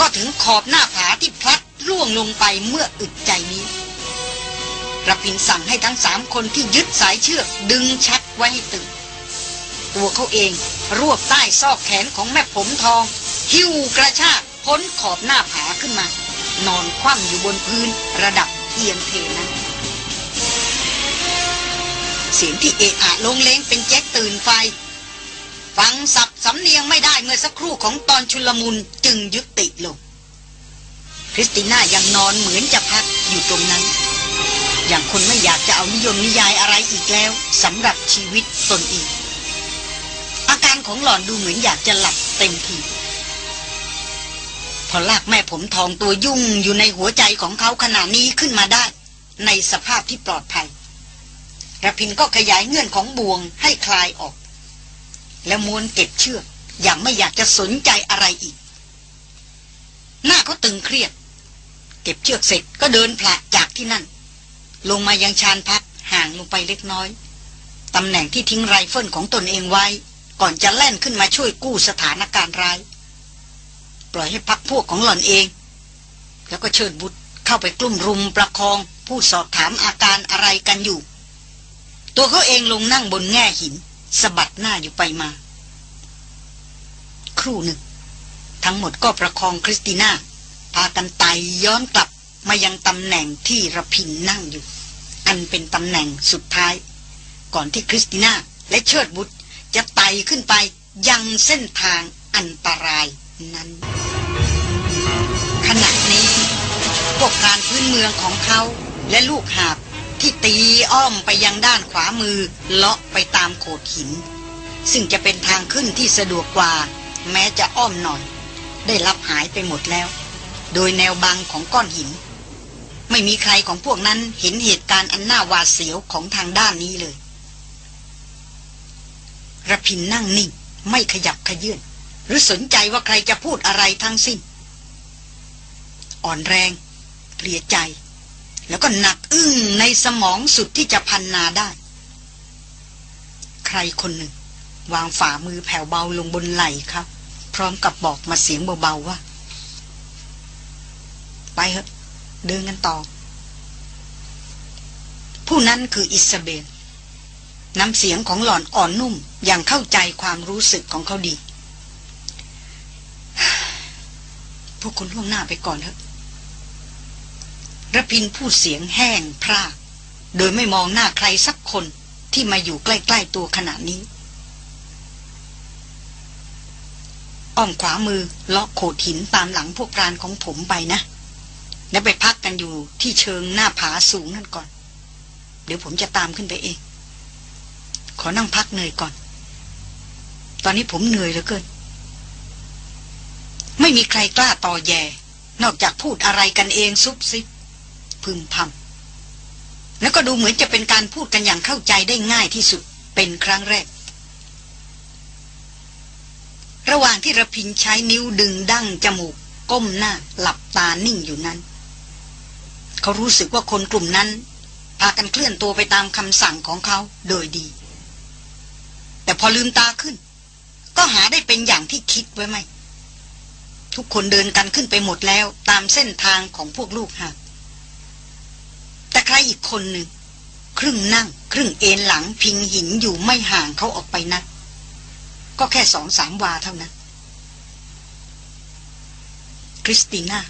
ก็ถึงขอบหน้าผาที่พลัดร่วงลงไปเมื่ออึดใจนี้ระพินสั่งให้ทั้งสามคนที่ยึดสายเชือกดึงชักไว้ให้ตึงตัวเขาเองรวบใต้ซอกแขนของแม่ผมทอง หิ้วกระชากพ้นขอบหน้าผาขึ้นมา นอนคว่ำอยู่บนพื้นระดับเอียงเทนั้นเสียงที่เอะอะลงเลงเป็นแจ็คตื่นไฟ ฟังสับสำเนียงไม่ได้เมื่อสักครู่ของตอนชุลมุนจึงยุติลง คริสติน่ายังนอนเหมือนจะพักอยู่ตรงนั้น อย่างคนไม่อยากจะเอานิยมนิยายอะไรอีกแล้วสำหรับชีวิตตนเองอาการของหล่อนดูเหมือนอยากจะหลับเต็มทีพ อลากแม่ผมทองตัวยุ่งอยู่ในหัวใจของเขาขณะนี้ขึ้นมาได้ ในสภาพที่ปลอดภัยระพินก็ขยายเงื่อนของบ่วงให้คลายออก แล้วม้วนเก็บเชือกอย่างไม่อยากจะสนใจอะไรอีก หน้าเขาตึงเครียด เก็บเชือกเสร็จก็เดินผละจากที่นั่น ลงมายังชานพักห่างลงไปเล็กน้อยตำแหน่งที่ทิ้งไรเฟิลของตนเองไว้ ก่อนจะแล่นขึ้นมาช่วยกู้สถานการณ์ร้าย ปล่อยให้พักพวกของหล่อนเอง แล้วก็เชิญบุตรเข้าไปกลุ่มรุมประคองผู้สอบถามอาการอะไรกันอยู่ ตัวเขาเองลงนั่งบนแง่หินสะบัดหน้าอยู่ไปมา ครู่หนึ่ง ทั้งหมดก็ประคองคริสติน่า พากันไต่ย้อนกลับมายังตำแหน่งที่ระพินนั่งอยู่ อันเป็นตำแหน่งสุดท้าย ก่อนที่คริสติน่าและเชิดบุตรจะไต่ขึ้นไปยังเส้นทางอันตราย นั้น ขณะนี้พวกการพื้นเมืองของเขาและลูกหาบที่ตีอ้อมไปยังด้านขวามือเลาะไปตามโขดหิน ซึ่งจะเป็นทางขึ้นที่สะดวกกว่า แม้จะอ้อมหน่อย ได้รับหายไปหมดแล้ว โดยแนวบังของก้อนหิน ไม่มีใครของพวกนั้นเห็นเหตุการณ์อันน่าหวาดเสียวของทางด้านนี้เลยระพินนั่งนิ่ง ไม่ขยับขยื่น หรือสนใจว่าใครจะพูดอะไรทั้งสิ้น อ่อนแรงเพลียใจ แล้วก็หนักอึ้งในสมองสุดที่จะพันนาได้ ใครคนหนึ่ง วางฝ่ามือแผ่วเบาลงบนไหล่ครับ พร้อมกับบอกมาเสียงเบาๆว่า ไปเถอะเดินกันต่อ ผู้นั้นคืออิสเบลน้ำเสียงของหล่อนอ่อนนุ่มอย่างเข้าใจความรู้สึกของเขาดี พวกคุณล่วงหน้าไปก่อนเถอะระพินพูดเสียงแห้งพร่าโดยไม่มองหน้าใครสักคนที่มาอยู่ใกล้ ๆตัวขณะนี้ อ้อมขวามือเลาะโขดหินตามหลังพวกพรานของผมไปนะ แล้วไปพักกันอยู่ที่เชิงหน้าผาสูงนั่นก่อน เดี๋ยวผมจะตามขึ้นไปเอง ขอนั่งพักเหนื่อยก่อน ตอนนี้ผมเหนื่อยเหลือเกิน ไม่มีใครกล้าต่อแย่นอกจากพูดอะไรกันเองซุบซิบพึมพำแล้วก็ดูเหมือนจะเป็นการพูดกันอย่างเข้าใจได้ง่ายที่สุดเป็นครั้งแรก ระหว่างที่ระพินใช้นิ้วดึงดั้งจมูก ก้มหน้า หลับตานิ่งอยู่นั้น เขารู้สึกว่าคนกลุ่มนั้น พากันเคลื่อนตัวไปตามคำสั่งของเขาโดยดี แต่พอลืมตาขึ้น ก็หาได้เป็นอย่างที่คิดไว้ไหม ทุกคนเดินกันขึ้นไปหมดแล้วตามเส้นทางของพวกลูกหากแต่ใครอีกคนหนึ่ง ครึ่งนั่ง ครึ่งเอนหลังพิงหินอยู่ไม่ห่างเขาออกไปนัก ก็แค่สองสามวาเท่านั้น คริสติน่า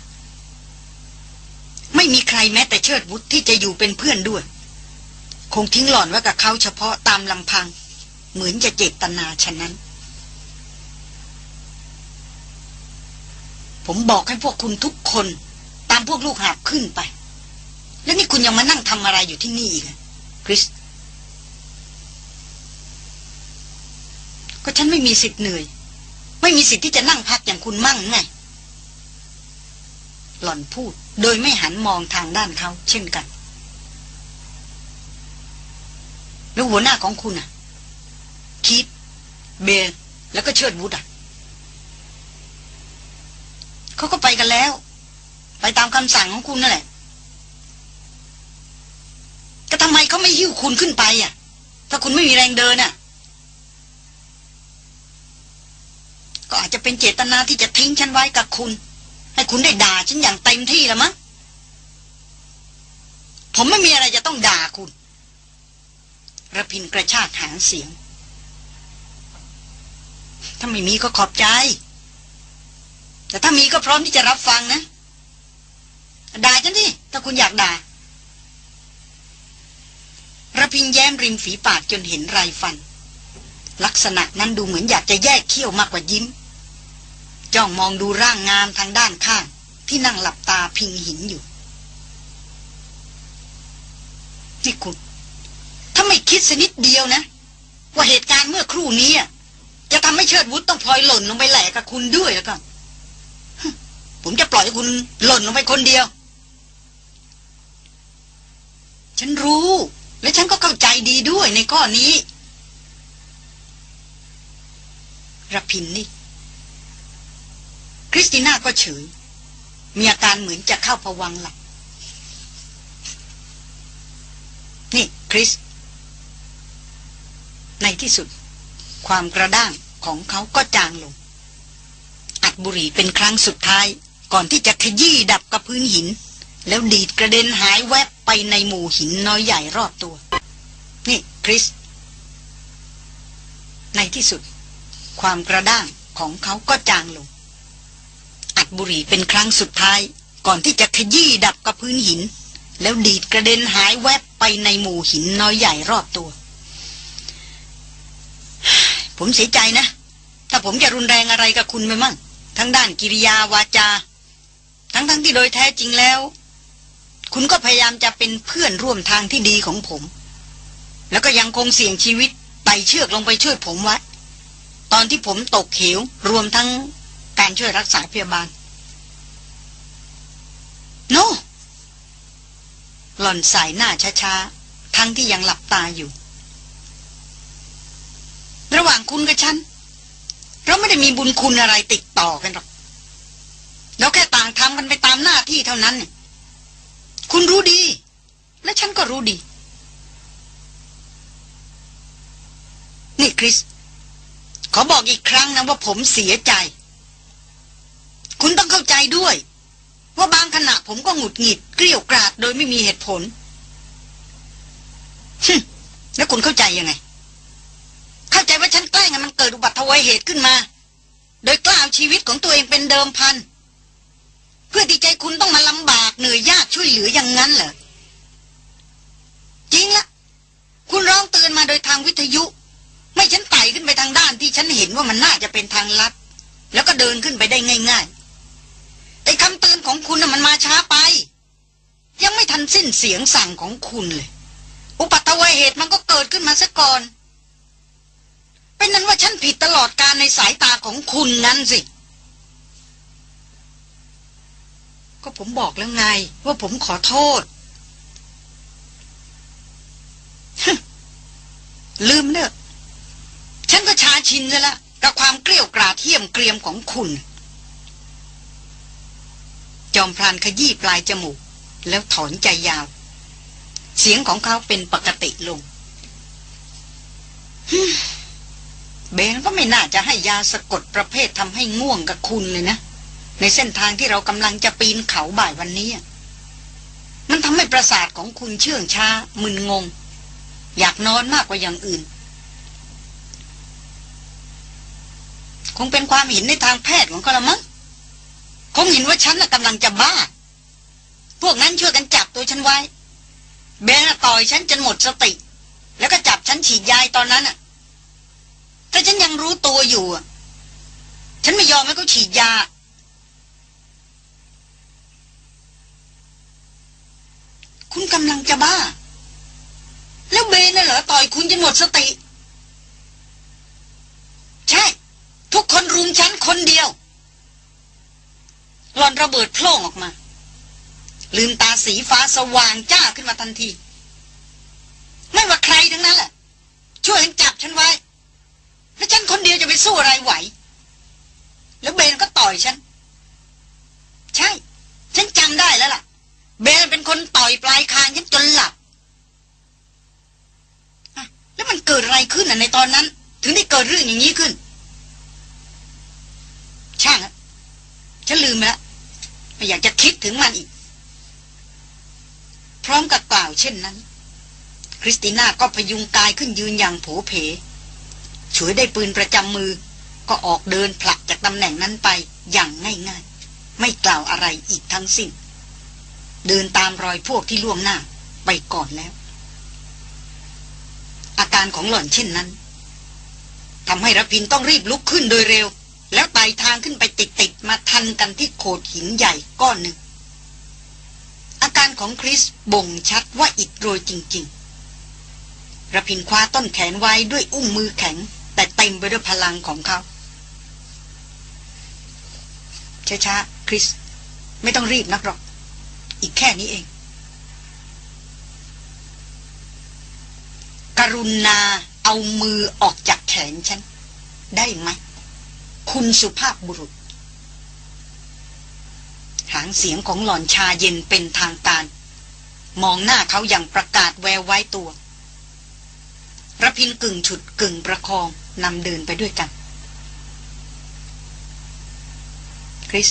ไม่มีใครแม้แต่เชิดวุฒที่จะอยู่เป็นเพื่อนด้วย คงทิ้งหล่อนไว้กับเขาเฉพาะตามลำพัง เหมือนจะเจตนาฉะนั้น ผมบอกให้พวกคุณทุกคน ตามพวกลูกหาบขึ้นไป แล้วนี่คุณยังมานั่งทำอะไรอยู่ที่นี่อีกคริสก็ฉันไม่มีสิทธิ์เหนื่อย ไม่มีสิทธิ์ที่จะนั่งพักอย่างคุณมั่งไงหล่อนพูดโดยไม่หันมองทางด้านเขาเช่นกัน แล้วหัวหน้าของคุณอะคิดเบลแล้วก็เชิดวุฒอะ เขาก็ไปกันแล้ว ไปตามคำสั่งของคุณนั่นแหละ ก็ทำไมเขาไม่หิ้วคุณขึ้นไปอะ ถ้าคุณไม่มีแรงเดินอะ ก็อาจจะเป็นเจตนาที่จะทิ้งฉันไว้กับคุณ ให้คุณได้ด่าฉันอย่างเต็มที่ล้วมั้งผมไม่มีอะไรจะต้องด่าคุณระพินกระชากหางเสียง ถ้าไม่มีก็ขอบใจ แต่ถ้ามีก็พร้อมที่จะรับฟังนะ ด่าฉันดิถ้าคุณอยากด่าระพินแย้มริมฝีปากจนเห็นไรฟัน ลักษณะนั้นดูเหมือนอยากจะแยกเขี้ยวมากกว่ายิ้ม จ้องมองดูร่างงามทางด้านข้าง ที่นั่งหลับตาพิงหินอยู่นี่คุณถ้าไม่คิดสนิดเดียวนะ ว่าเหตุการณ์เมื่อครู่นี้จะทำให้เชิดวุฒต้องพลอยหล่นลงไปแหลกกับคุณด้วยแล้วก็ ผมจะปล่อยให้คุณหล่นลงไปคนเดียว ฉันรู้ และฉันก็เข้าใจดีด้วยในข้อนี้ระพินนี่ คริสติน่าก็เฉย มีอาการเหมือนจะเข้าผวังหลับนี่คริส ในที่สุด ความกระด้างของเขาก็จางลง อัดบุหรี่เป็นครั้งสุดท้าย ก่อนที่จะขยี้ดับกับพื้นหิน แล้วดีดกระเด็นหายแวบไปในหมู่หินน้อยใหญ่รอบตัว นี่คริส ในที่สุด ความกระด้างของเขาก็จางลง อัดบุหรี่เป็นครั้งสุดท้าย ก่อนที่จะขยี้ดับกับพื้นหิน แล้วดีดกระเด็นหายแวบไปในหมู่หินน้อยใหญ่รอบตัว ผมเสียใจนะ ถ้าผมจะรุนแรงอะไรกับคุณไปมั่งทั้งด้านกิริยาวาจา ทั้งๆทที่โดยแท้จริงแล้ว คุณก็พยายามจะเป็นเพื่อนร่วมทางที่ดีของผม แล้วก็ยังคงเสี่ยงชีวิตไต่เชือกลงไปช่วยผมไว้ตอนที่ผมตกเหวรวมทั้งการช่วยรักษาพยาบาล โน no. หล่อนสายหน้าช้าๆ ทั้งที่ยังหลับตาอยู่ ระหว่างคุณกับฉัน เราไม่ได้มีบุญคุณอะไรติดต่อกันหรอก เราแค่ต่างทำกันไปตามหน้าที่เท่านั้น คุณรู้ดี และฉันก็รู้ดี นี่คริส ขอบอกอีกครั้งนะว่าผมเสียใจ คุณต้องเข้าใจด้วย ว่าบางขณะผมก็หงุดหงิดเกลี้ยวกราดโดยไม่มีเหตุผลแล้วคุณเข้าใจยังไง เข้าใจว่าฉันแกล้งมันเกิดอุบัติเหตุขึ้นมา โดยกล้าเอาชีวิตของตัวเองเป็นเดิมพัน พื่อที่ใจคุณต้องมาลำบากเหนื่อยยากช่วยเหลืออย่างนั้นเหรอ จริงละคุณร้องเตือนมาโดยทางวิทยุ ไม่ฉันไต่ขึ้นไปทางด้านที่ฉันเห็นว่ามันน่าจะเป็นทางลัด แล้วก็เดินขึ้นไปได้ง่าย ๆ แต่คำเตือนของคุณน่ะมันมาช้าไป ยังไม่ทันสิ้นเสียงสั่งของคุณเลย อุปัตวเหตุมันก็เกิดขึ้นมาซะก่อน เป็นนั้นว่าฉันผิดตลอดการในสายตาของคุณนั้นสิ ก็ผมบอกแล้วไง ว่าผมขอโทษ ลืมเนอะฉันก็ชาชินซะละกับความเกลียวกราดเที่ยมเกรียมของคุณ จอมพลานขยี้ปลายจมูก แล้วถอนใจยาว เสียงของเขาเป็นปกติลงเบนก็ไม่น่าจะให้ยาสะกดประเภททำให้ง่วงกับคุณเลยนะ ในเส้นทางที่เรากำลังจะปีนเขาบ่ายวันนี้ มันทำให้ประสาทของคุณเชื่องช้า มึนงง อยากนอนมากกว่าอย่างอื่น คงเป็นความเห็นในทางแพทย์ของเขาละมั้งคงเห็นว่าฉันน่ะกำลังจะบ้า พวกนั้นช่วยกันจับตัวฉันไว้ เบนต่อยฉันจนหมดสติ แล้วก็จับฉันฉีดยาตอนนั้นอะถ้าฉันยังรู้ตัวอยู่ ฉันไม่ยอมให้เขาฉีดยา คุณกำลังจะบ้า แล้วเบนน่ะเหรอต่อยคุณจนหมดสติ ใช่ ทุกคนรุมฉันคนเดียวหลอนระเบิดโพล่งออกมา ลืมตาสีฟ้าสว่างจ้าขึ้นมาทันที ไม่ว่าใครทั้งนั้นแหละ ช่วยกันจับฉันไว้ แล้วฉันคนเดียวจะไปสู้อะไรไหว แล้วเบนก็ต่อยฉัน ใช่ ฉันจำได้แล้วล่ะ เบนเป็นคนต่อยปลายคางฉันจนหลับแล้วมันเกิดอะไรขึ้นอะในตอนนั้น ถึงได้เกิดเรื่องอย่างนี้ขึ้น ช่างฉันลืมแล้วไม่อยากจะคิดถึงมันอีก พร้อมกับกล่าวเช่นนั้น คริสติน่าก็พยุงกายขึ้นยืนอย่างโผเพฉวยได้ปืนประจำมือ ก็ออกเดินผลักจากตำแหน่งนั้นไปอย่างง่ายๆ ไม่กล่าวอะไรอีกทั้งสิ้น เดินตามรอยพวกที่ล่วงหน้าไปก่อนแล้ว อาการของหล่อนเช่นนั้นทำให้รพินต้องรีบลุกขึ้นโดยเร็ว แล้วไต่ทางขึ้นไปติดๆมาทันกันที่โขดหินใหญ่ก้อนหนึ่ง อาการของคริสบ่งชัดว่าอิดโรยจริงๆรพินคว้าต้นแขนไว้ด้วยอุ้งมือแข็ง แต่เต็มไปด้วยพลังของเขาช้าๆคริส ไม่ต้องรีบนักหรอก อีกแค่นี้เอง กรุณาเอามือออกจากแขนฉัน ได้ไหม คุณสุภาพบุรุษ หางเสียงของหล่อนชาเย็นเป็นทางการ มองหน้าเขาอย่างประกาศแววไว้ตัวระพินกึ่งฉุดกึ่งประคองนำเดินไปด้วยกัน คริส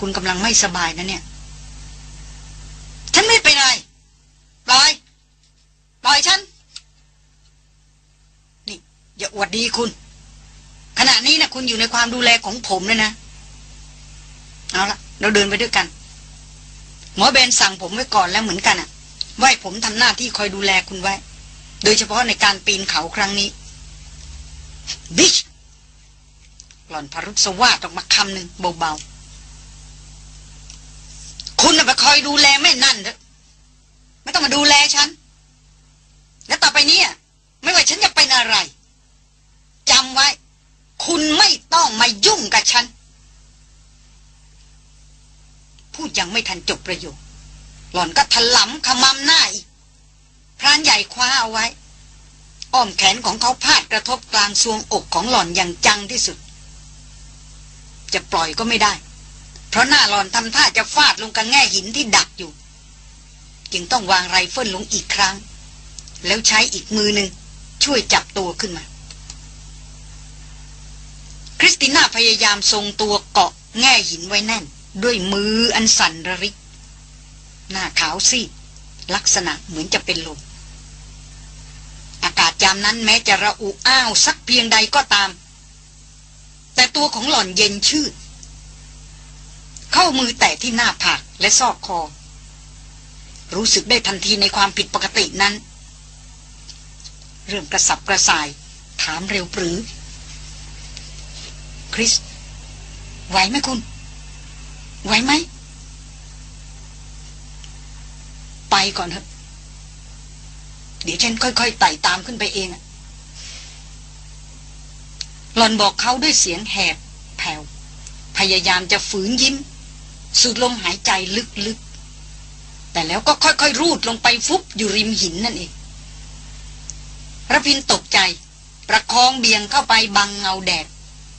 คุณกำลังไม่สบายนะเนี่ย ไม่เป็นไร ปล่อย ปล่อยฉัน นี่ อย่าอวดดีคุณ ขณะนี้นะคุณอยู่ในความดูแลของผมเลยนะ เอาละเราเดินไปด้วยกัน หมอเบนสั่งผมไว้ก่อนแล้วเหมือนกันอะว่าให้ผมทำหน้าที่คอยดูแลคุณไว้ โดยเฉพาะในการปีนเขาครั้งนี้ บิชหล่อนพารุษวาดออกมาคำหนึ่งเบาๆ คุณน่ะไปคอยดูแลแม่นั่นเถอะ ไม่ต้องมาดูแลฉัน แล้วต่อไปนี้ไม่ว่าฉันจะเป็นอะไรจำไว้ คุณไม่ต้องมายุ่งกับฉัน พูดยังไม่ทันจบประโยค หล่อนก็ถลำขมำหน้าอีกพรานใหญ่คว้าเอาไว้ อ้อมแขนของเขาพาดกระทบกลางซวงอกของหล่อนอย่างจังที่สุด จะปล่อยก็ไม่ได้ เพราะหน้าหล่อนทำท่าจะฟาดลงกับแง่หินที่ดักอยู่ จึงต้องวางไรเฟิลลงอีกครั้ง แล้วใช้อีกมือหนึ่งช่วยจับตัวขึ้นมา คริสติน่าพยายามทรงตัวเกาะแง่หินไว้แน่น ด้วยมืออันสั่นระริก หน้าขาวซีดลักษณะเหมือนจะเป็นลมอากาศยามนั้นแม้จะระอุอ้าวสักเพียงใดก็ตาม แต่ตัวของหล่อนเย็นชืดเข้ามือแตะที่หน้าผากและซอกคอ รู้สึกได้ทันทีในความผิดปกตินั้น เริ่มกระสับกระส่าย ถามเร็วปรือ คริส ไหวไหมคุณ ไหวไหม ไปก่อนเถอะเดี๋ยวฉันค่อยๆไต่ตามขึ้นไปเองหลอนบอกเขาด้วยเสียงแหบแผ่ว พยายามจะฝืนยิ้ม สูดลมหายใจลึกๆ แต่แล้วก็ค่อยๆ รูดลงไปฟุบอยู่ริมหินนั่นเองระพินตกใจ ประคองเบียงเข้าไปบังเงาแดด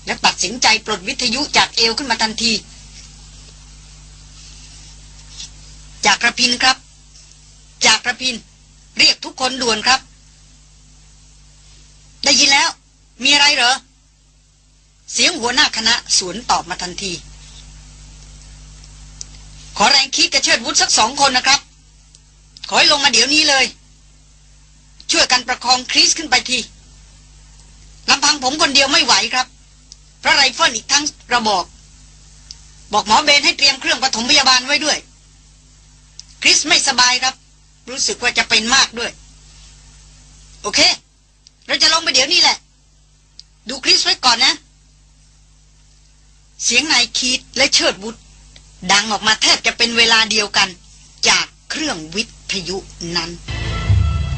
แล้วตัดสินใจปลดวิทยุจากเอวขึ้นมาทันที จากระพินครับ จากระพิน เรียกทุกคนด่วนครับ ได้ยินแล้ว มีอะไรเหรอ เสียงหัวหน้าคณะสวนตอบมาทันที ขอแรงคิดกระเชิดวุฒสักสองคนนะครับ ขอให้ลงมาเดี๋ยวนี้เลย ช่วยกันประคองคริสขึ้นไปทีลำพังผมคนเดียวไม่ไหวครับเพราะไรเฟิลอีกทั้งระบอก บอกหมอเบนให้เตรียมเครื่องปฐมพยาบาลไว้ด้วย คริสไม่สบายครับ รู้สึกว่าจะเป็นมากด้วย โอเค เราจะลงไปเดี๋ยวนี้แหละ ดูคริสไว้ก่อนนะ เสียงนายคีดและเชิดบุตร ดังออกมาแทบจะเป็นเวลาเดียวกัน จากเครื่องวิทยุนั้น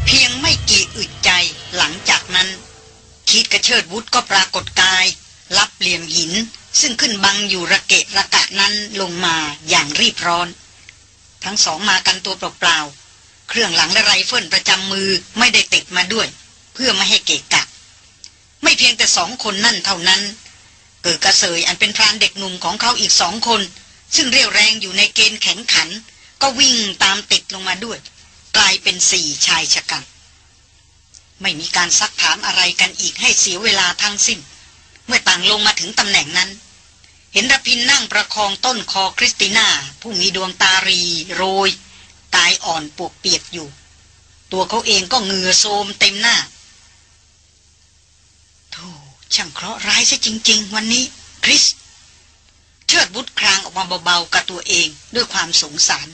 เพียงไม่กี่อึดใจหลังจากนั้นคีดกระเชิดบุตรก็ปรากฏกาย รับเหลี่ยมหิน ซึ่งขึ้นบังอยู่ระเกะระกะนั้นลงมาอย่างรีบร้อน ทั้งสองมากันตัวเปล่าๆเครื่องหลังและไรเฟิลประจำมือไม่ได้ติดมาด้วย เพื่อไม่ให้เกะกะ ไม่เพียงแต่สองคนนั่นเท่านั้น เกิดกระเสยอันเป็นพรานเด็กหนุ่มของเขาอีกสองคน ซึ่งเรียวแรงอยู่ในเกณฑ์แข็งขัน ก็วิ่งตามติดลงมาด้วย กลายเป็นสี่ชายชะกัน ไม่มีการซักถามอะไรกันอีกให้เสียเวลาทั้งสิ้น เมื่อต่างลงมาถึงตำแหน่งนั้น เห็นรพินนั่งประคองต้นคอคริสติน่า ผู้มีดวงตารีโรย กายอ่อนปวกเปียกอยู่ ตัวเขาเองก็เหงื่อโทมเต็มหน้าโธ่ช่างเคราะห์ร้ายซะจริง ๆ วันนี้คริส เชิดบุตรครางออกมาเบาๆกับตัวเองด้วยความสงสาร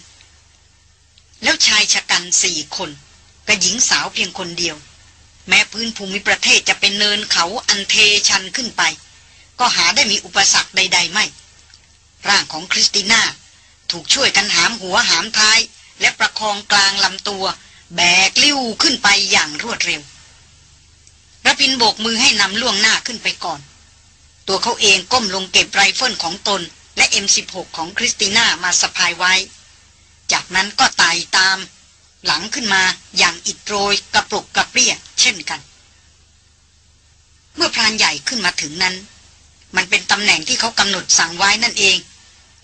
แล้วชายชะกันสี่คนกับหญิงสาวเพียงคนเดียว แม้พื้นภูมิประเทศจะเป็นเนินเขาอันเทชันขึ้นไป ก็หาได้มีอุปสรรคใด ๆ ไม่ ร่างของคริสติน่าถูกช่วยกันหามหัวหามท้าย และประคองกลางลำตัว แบกลิ้วขึ้นไปอย่างรวดเร็วรพินทร์โบกมือให้นำล่วงหน้าขึ้นไปก่อน ตัวเขาเองก้มลงเก็บไรเฟิลของตน และ M16 ของคริสติน่ามาสะพายไว้ จากนั้นก็ไต่ตาม หลังขึ้นมาอย่างอิดโรยกระปลุกกระเปรี้ยเช่นกัน เมื่อพรานใหญ่ขึ้นมาถึงนั้น มันเป็นตำแหน่งที่เขากำหนดสั่งไว้นั่นเอง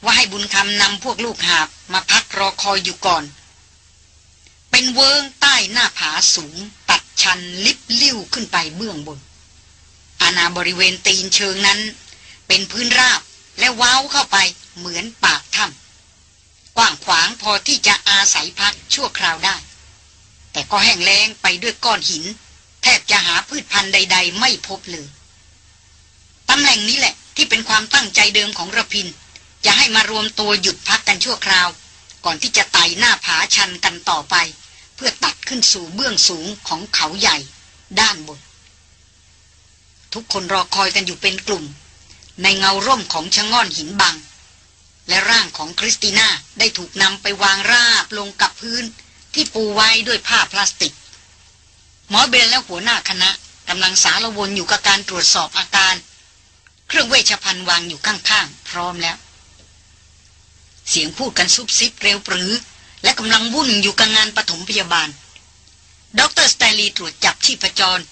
ว่าให้บุญคำนำพวกลูกหาบมาพักรอคอยอยู่ก่อน เป็นเวิงใต้หน้าผาสูงตัดชันลิบลิ้วขึ้นไปเบื้องบน ณาบริเวณตีนเชิงนั้น เป็นพื้นราบและว้าวเข้าไปเหมือนปากถ้ำกว้างขวางพอที่จะอาศัยพักชั่วคราวได้ แต่ก็แห้งแล้งไปด้วยก้อนหิน แทบจะหาพืชพันธุ์ใด ๆ ไม่พบเลยตำแหน่งนี้แหละที่เป็นความตั้งใจเดิมของระพิน จะให้มารวมตัวหยุดพักกันชั่วคราว ก่อนที่จะไต่หน้าผาชันกันต่อไป เพื่อตัดขึ้นสู่เบื้องสูงของเขาใหญ่ ด้านบน ทุกคนรอคอยกันอยู่เป็นกลุ่ม ในเงาร่มของชะง่อนหินบัง และร่างของคริสติน่าได้ถูกนำไปวางราบลงกับพื้น ที่ปูไว้ด้วยผ้าพลาสติก หมอเบลและหัวหน้าคณะกำลังสารวนอยู่กับการตรวจสอบอาการ เครื่องเวชภัณฑ์วางอยู่ข้างๆ พร้อมแล้ว เสียงพูดกันซุบซิบเร็วปรือ และกำลังวุ่นอยู่กับงานปฐมพยาบาล ดรสเตลีตรวจจับชีพจร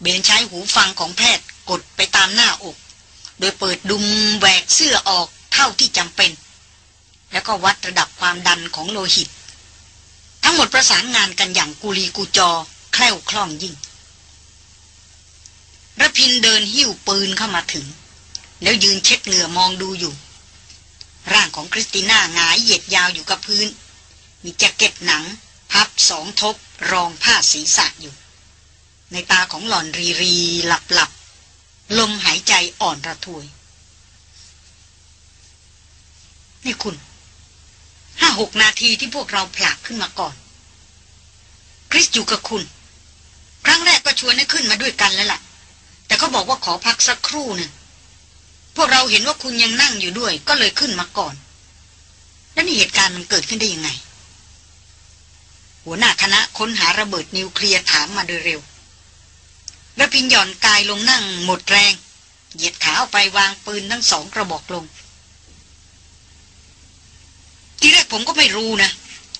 เบนใช้หูฟังของแพทย์กดไปตามหน้าอก โดยเปิดดุมแหวกเสื้อออกเท่าที่จำเป็น แล้วก็วัดระดับความดันของโลหิต ทั้งหมดประสานงานกันอย่างกุลีกูจอ แคล่วคล่องยิ่งระพินเดินหิ้วปืนเข้ามาถึง แล้วยืนเช็ดเหงื่อมองดูอยู่ ร่างของคริสติน่าหงายเหยียดยาวอยู่กับพื้น มีแจ็คเก็ตหนัง พับสองทบรองผ้าศีรษะอยู่ ในตาของหล่อนรีรีหลับหลับลมหายใจอ่อนระทวย นี่คุณ ห้าหกนาทีที่พวกเราผลักขึ้นมาก่อน คริสอยู่กับคุณ ครั้งแรกก็ชวนให้ขึ้นมาด้วยกันแล้วล่ะ แต่เขาบอกว่าขอพักสักครู่หนึ่งพวกเราเห็นว่าคุณยังนั่งอยู่ด้วย ก็เลยขึ้นมาก่อน แล้วนี่เหตุการณ์มันเกิดขึ้นได้ยังไง หัวหน้าคณะค้นหาระเบิดนิวเคลียร์ถามมาโดยเร็ว แล้วพินหย่อนกายลงนั่งหมดแรง เหยียดขาออกไปวางปืนทั้งสองกระบอกลง ทีแรกผมก็ไม่รู้นะ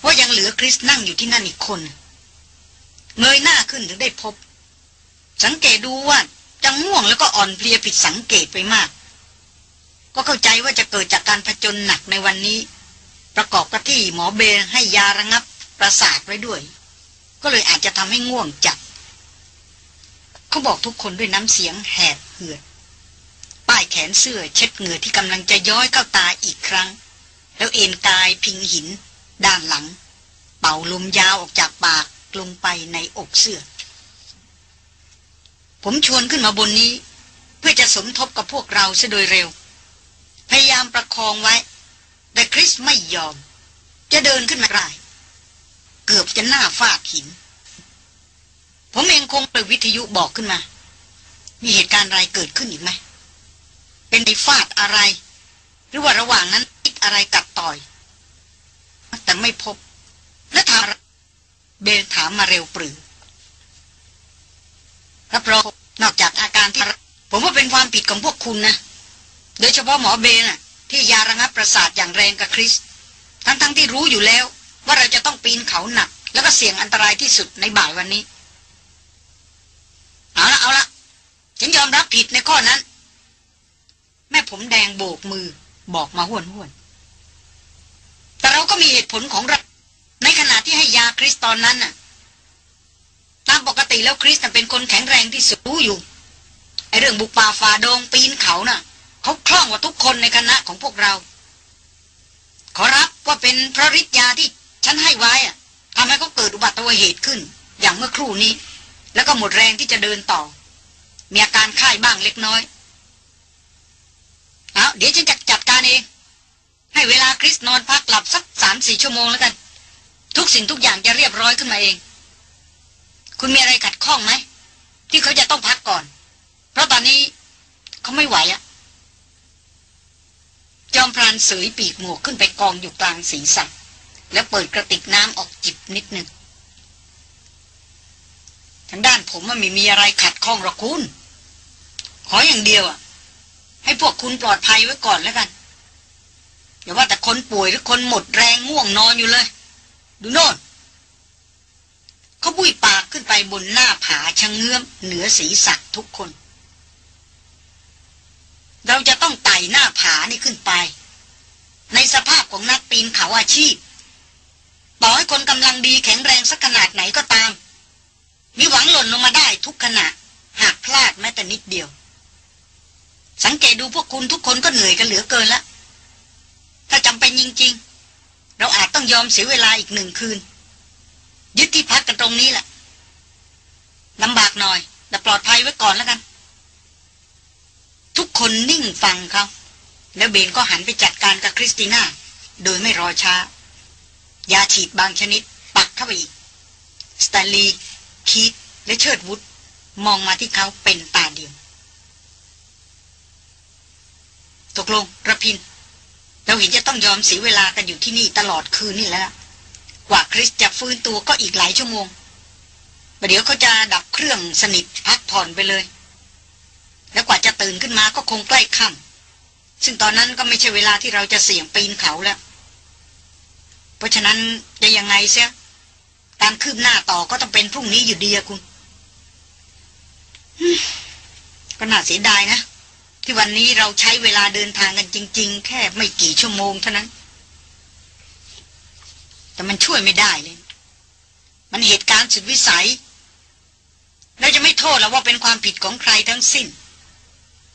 ว่ายังเหลือคริสนั่งอยู่ที่นั่นอีกคน เงยหน้าขึ้นถึงได้พบ สังเกตดูว่าจังง่วงแล้วก็อ่อนเพลียผิดสังเกตไปมาก ก็เข้าใจว่าจะเกิดจากการผจญหนักในวันนี้ ประกอบกับที่หมอเบรให้ยาระงับประสาทไว้ด้วย ก็เลยอาจจะทำให้ง่วงจัด เขาบอกทุกคนด้วยน้ำเสียงแหบเหือด ป้ายแขนเสื้อเช็ดเหงื่อที่กำลังจะย้อยเข้าตาอีกครั้ง แล้วเอ็นกายพิงหิน ด้านหลัง เป่าลมยาวออกจากปากลงไปในอกเสื้อ ผมชวนขึ้นมาบนนี้ เพื่อจะสมทบกับพวกเราซะโดยเร็ว พยายามประคองไว้ แต่คริสไม่ยอม จะเดินขึ้นมาได้เกือบจะหน้าฟาดหิน ผมเองคงเปิดวิทยุบอกขึ้นมา มีเหตุการณ์อะไรเกิดขึ้นอีกไหม เป็นไอ้ฟาดอะไร หรือว่าระหว่างนั้นติดอะไรกัดต่อย แต่ไม่พบ และถามเบลถามมาเร็วปรือรับรองนอกจากอาการที่ผมว่าเป็นความผิดของพวกคุณนะ โดยเฉพาะหมอเบลน่ะ ที่ยาระงับประสาทอย่างแรงกับคริส ทั้งๆทที่รู้อยู่แล้ว ว่าเราจะต้องปีนเขาหนัก แล้วก็เสี่ยงอันตรายที่สุดในบ่ายวันนี้ เอาละเอาละฉันยอมรับผิดในข้อนั้น แม่ผมแดงโบกมือ บอกมาห้วนห้วนแต่เราก็มีเหตุผลของเราในขณะที่ให้ยาคริสตอนนั้นน่ะ ตามปกติแล้วคริสเป็นคนแข็งแรงที่สุดรู้อยู่ ไอเรื่องบุกป่าฝ่าดงปีนเขาน่ะ เขาคล่องกว่าทุกคนในคณะของพวกเรา ขอรับว่าเป็นพระฤทธิ์ยาที่ฉันให้ไว้อะทำให้เขาเกิดอุบัติเหตุขึ้น อย่างเมื่อครู่นี้ แล้วก็หมดแรงที่จะเดินต่อ มีอาการไข้บ้างเล็กน้อย เอาเดี๋ยวฉันจะจัดการเอง ให้เวลาคริสนอนพักหลับสักสามสี่ชั่วโมงแล้วกัน ทุกสิ่งทุกอย่างจะเรียบร้อยขึ้นมาเอง คุณมีอะไรขัดข้องไหม ที่เขาจะต้องพักก่อน เพราะตอนนี้เขาไม่ไหวอะจอมพรานเสยปีกหมวกขึ้นไปกองอยู่กลางศีรษะแล้วเปิดกระติกน้ำออกจิบนิดหนึ่ง ทางด้านผมมันไม่มีอะไรขัดข้องหรอกคุณ ขออย่างเดียวอะ ให้พวกคุณปลอดภัยไว้ก่อนแล้วกันอย่าว่าแต่คนป่วยหรือคนหมดแรงง่วงนอนอยู่เลย ดูโน่นเขาบุยปากขึ้นไปบนหน้าผาชะเงื้อมเหนือศีรษะทุกคน เราจะต้องไต่หน้าผานี่ขึ้นไป ในสภาพของนักปีนเขาอาชีพ ต่อให้คนกำลังดีแข็งแรงสักขนาดไหนก็ตาม มีหวังหล่นลงมาได้ทุกขณะ หากพลาดแม้แต่นิดเดียว สังเกตดูพวกคุณทุกคนก็เหนื่อยกันเหลือเกินละถ้าจำเป็นจริง ๆ เราอาจต้องยอมเสียเวลาอีกหนึ่งคืน ยึดที่พักกันตรงนี้แหละลำบากหน่อย แต่ปลอดภัยไว้ก่อนแล้วกัน ทุกคนนิ่งฟังเขาแล้วเบนก็หันไปจัดการกับคริสติน่า โดยไม่รอช้า ยาฉีดบางชนิด ปักเข้าไปอีก สแตนลีย์ คีตและเชิดวุฒมองมาที่เขาเป็นตาเดียว ตกลงระพิน เราเห็นจะต้องยอมเสียเวลากันอยู่ที่นี่ตลอดคืนนี่แล้ว กว่าคริสจะฟื้นตัวก็อีกหลายชั่วโมงประเดี๋ยวเขาจะดับเครื่องสนิทพักผ่อนไปเลย แล้วกว่าจะตื่นขึ้นมาก็คงใกล้ค่ำซึ่งตอนนั้นก็ไม่ใช่เวลาที่เราจะเสี่ยงปีนเขาแล้ว เพราะฉะนั้นจะยังไงเสีย การคืบหน้าต่อก็ต้องเป็นพรุ่งนี้อยู่ดีอะคุณก็น่าเสียดายนะ ที่วันนี้เราใช้เวลาเดินทางกันจริง ๆ แค่ไม่กี่ชั่วโมงเท่านั้น แต่มันช่วยไม่ได้เลย มันเหตุการณ์สุดวิสัยเราจะไม่โทษแล้วว่าเป็นความผิดของใครทั้งสิ้น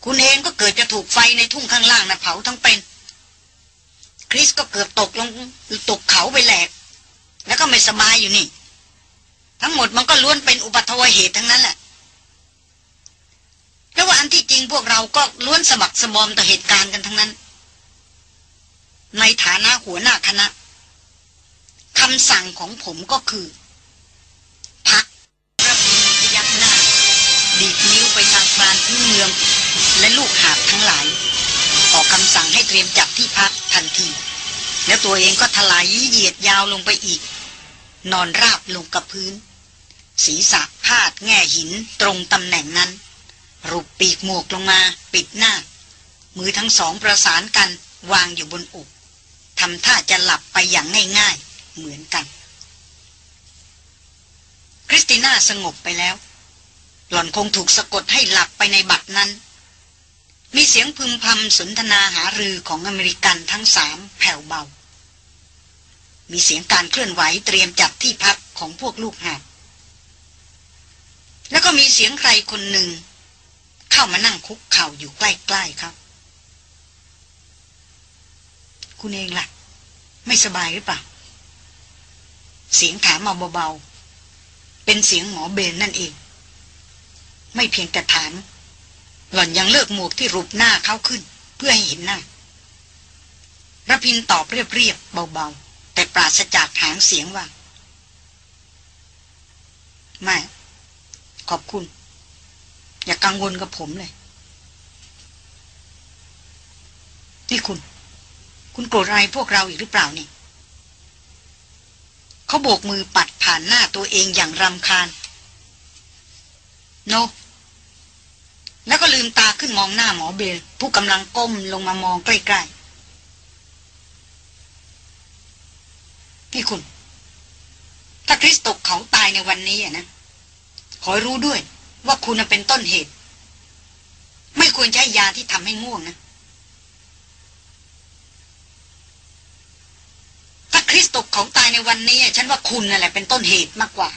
คุณเองก็เกิดจะถูกไฟในทุ่งข้างล่างนะเผาทั้งเป็น คริสก็เกือบตกลงตกเขาไปแหลก แล้วก็ไม่สบายอยู่นี่ ทั้งหมดมันก็ล้วนเป็นอุบัติเหตุทั้งนั้นแหละแล้วว่าอันที่จริงพวกเราก็ล้วนสมัครสมอมต่อเหตุการณ์กันทั้งนั้น ในฐานะหัวหน้าคณะคำสั่งของผมก็คือพักระพินพยัการพื้นเมือง และลูกหาบทั้งหลาย ออกคำสั่งให้เตรียมจัดที่พักทันที แล้วตัวเองก็ถลายเหยียดยาวลงไปอีก นอนราบลงกับพื้น ศีรษะพาดแง่หินตรงตำแหน่งนั้น รูปปีกหมวกลงมาปิดหน้า มือทั้งสองประสานกันวางอยู่บนอกทำท่าจะหลับไปอย่างง่ายๆ เหมือนกัน คริสติน่าสงบไปแล้ว หล่อนคงถูกสะกดให้หลับไปในบัตรนั้น มีเสียงพึมพำสนทนาหารือของอเมริกันทั้งสามแผ่วเบา มีเสียงการเคลื่อนไหวเตรียมจัดที่พักของพวกลูกหาดแล้วก็มีเสียงใครคนหนึ่ง เข้ามานั่งคุกเข่าอยู่ใกล้ๆครับ คุณเองล่ะ ไม่สบายหรือเปล่า เสียงถามมาเบาๆ เป็นเสียงหมอเบนนั่นเอง ไม่เพียงแต่ถาม หล่อนยังเลิกหมวกที่รูปหน้าเขาขึ้น เพื่อให้เห็นหน้าระพินตอบเรียบๆเบาๆ แต่ปราศจากหางเสียงว่า ไม่ ขอบคุณ อย่ากกังวลกับผมเลย นี่คุณ คุณโกรธอะไรพวกเราอีกหรือเปล่านี่เขาโบกมือปัดผ่านหน้าตัวเองอย่างรำคาญ โนแล้วก็ลืมตาขึ้นมองหน้าหมอเบลผู้กำลังก้มลงมามองใกล้ๆ นี่คุณ ถ้าคริสตกเขาตายในวันนี้อะนะขอรู้ด้วย ว่าคุณเป็นต้นเหตุ ไม่ควรใช้ยาที่ทำให้ง่วงนะถ้าคริสตกเขาตายในวันนี้ ฉันว่าคุณนั่นแหละเป็นต้นเหตุมากกว่า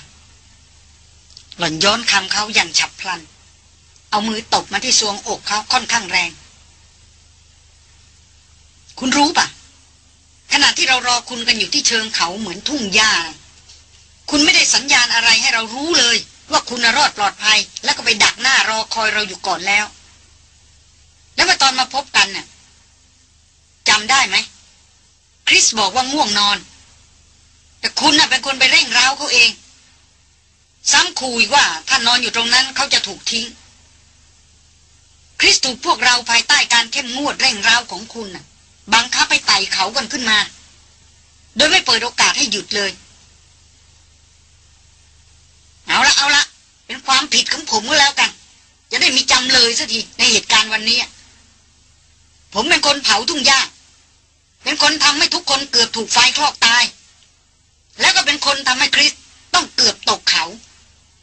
หล่อนย้อนคำเขาอย่างฉับพลัน เอามือตบมาที่ซวงอกเขาค่อนข้างแรง คุณรู้ปะ ณะที่เรารอคุณกันอยู่ที่เชิงเขาเหมือนทุ่งหญ้า คุณไม่ได้สัญญาณอะไรให้เรารู้เลย ว่าคุณรอดปลอดภัย แล้วก็ไปดักหน้ารอคอยเราอยู่ก่อนแล้ว แล้วมาตอนมาพบกันน่ะจำได้ไหมคริสบอกว่าง่วงนอน แต่คุณน่ะเป็นคนไปเร่งร้าวเขาเอง ซ้ำคุยว่าถ้านอนอยู่ตรงนั้นเขาจะถูกทิ้ง คริสถูกพวกเราภายใต้การเข้มงวดเร่งร้าวของคุณน่ะ บังคับไปไต่เขากันขึ้นมา โดยไม่เปิดโอกาสให้หยุดเลย เอาละเอาละเป็นความผิดของผมก็แล้วกัน จะได้มีจำเลยสักทีในเหตุการณ์วันนี้ ผมเป็นคนเผาทุ่งหญ้าเป็นคนทำให้ทุกคนเกือบถูกไฟคลอกตาย แล้วก็เป็นคนทำให้คริสต้องเกือบตกเขา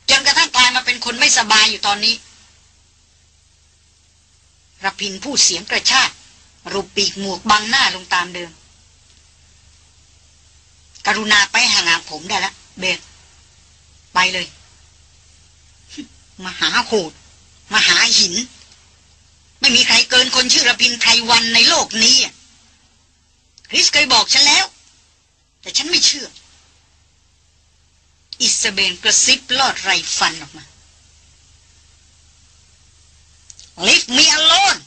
จนกระทั่งกลายมาเป็นคนไม่สบายอยู่ตอนนี้รพินพูดเสียงกระชาก รูปปีกหมวกบังหน้าลงตามเดิม กรุณาไปห่างๆผมได้ละเบนไปเลย มาหาโหดมาหาหิน ไม่มีใครเกินคนชื่อระพินไพรวันในโลกนี้คริสเคยบอกฉันแล้ว แต่ฉันไม่เชื่อ อิสเบนกระซิบลอดไรฟันออกมา Leave me alone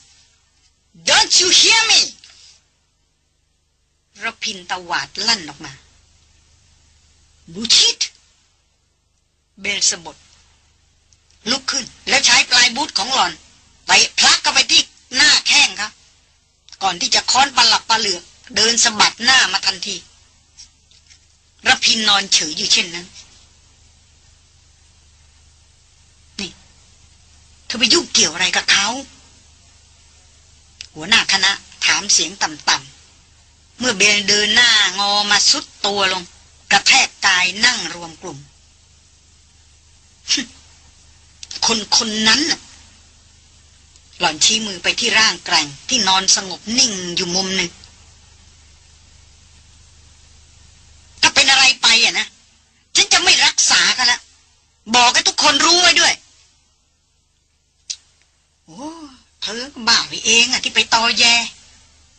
Don't you hear me ระพินตะวาดลั่นออกมา บูชิดเบลสบดลุกขึ้น แล้วใช้ปลายบูทของหล่อน ไปพลักเข้าไปที่หน้าแข้งครับ ก่อนที่จะค้อนปลับปลาเหลือก เดินสะบัดหน้ามาทันทีระพินนอนเฉยอยู่เช่นนั้น นี่ เธอไปยุ่งเกี่ยวอะไรกับเขา หัวหน้าคณะถามเสียงต่ำๆ เมื่อเบลเดินหน้างอมาสุดตัวลง กระแทกกายนั่งรวมกลุ่ม คนคนนั้นหล่อนชี้มือไปที่ร่างแกร่งที่นอนสงบนิ่งอยู่มุมหนึ่ง ถ้าเป็นอะไรไปอะนะ ฉันจะไม่รักษากันละบอกให้ทุกคนรู้ไว้ด้วย โอ้ เธอบ้าไปเองอะที่ไปตอแย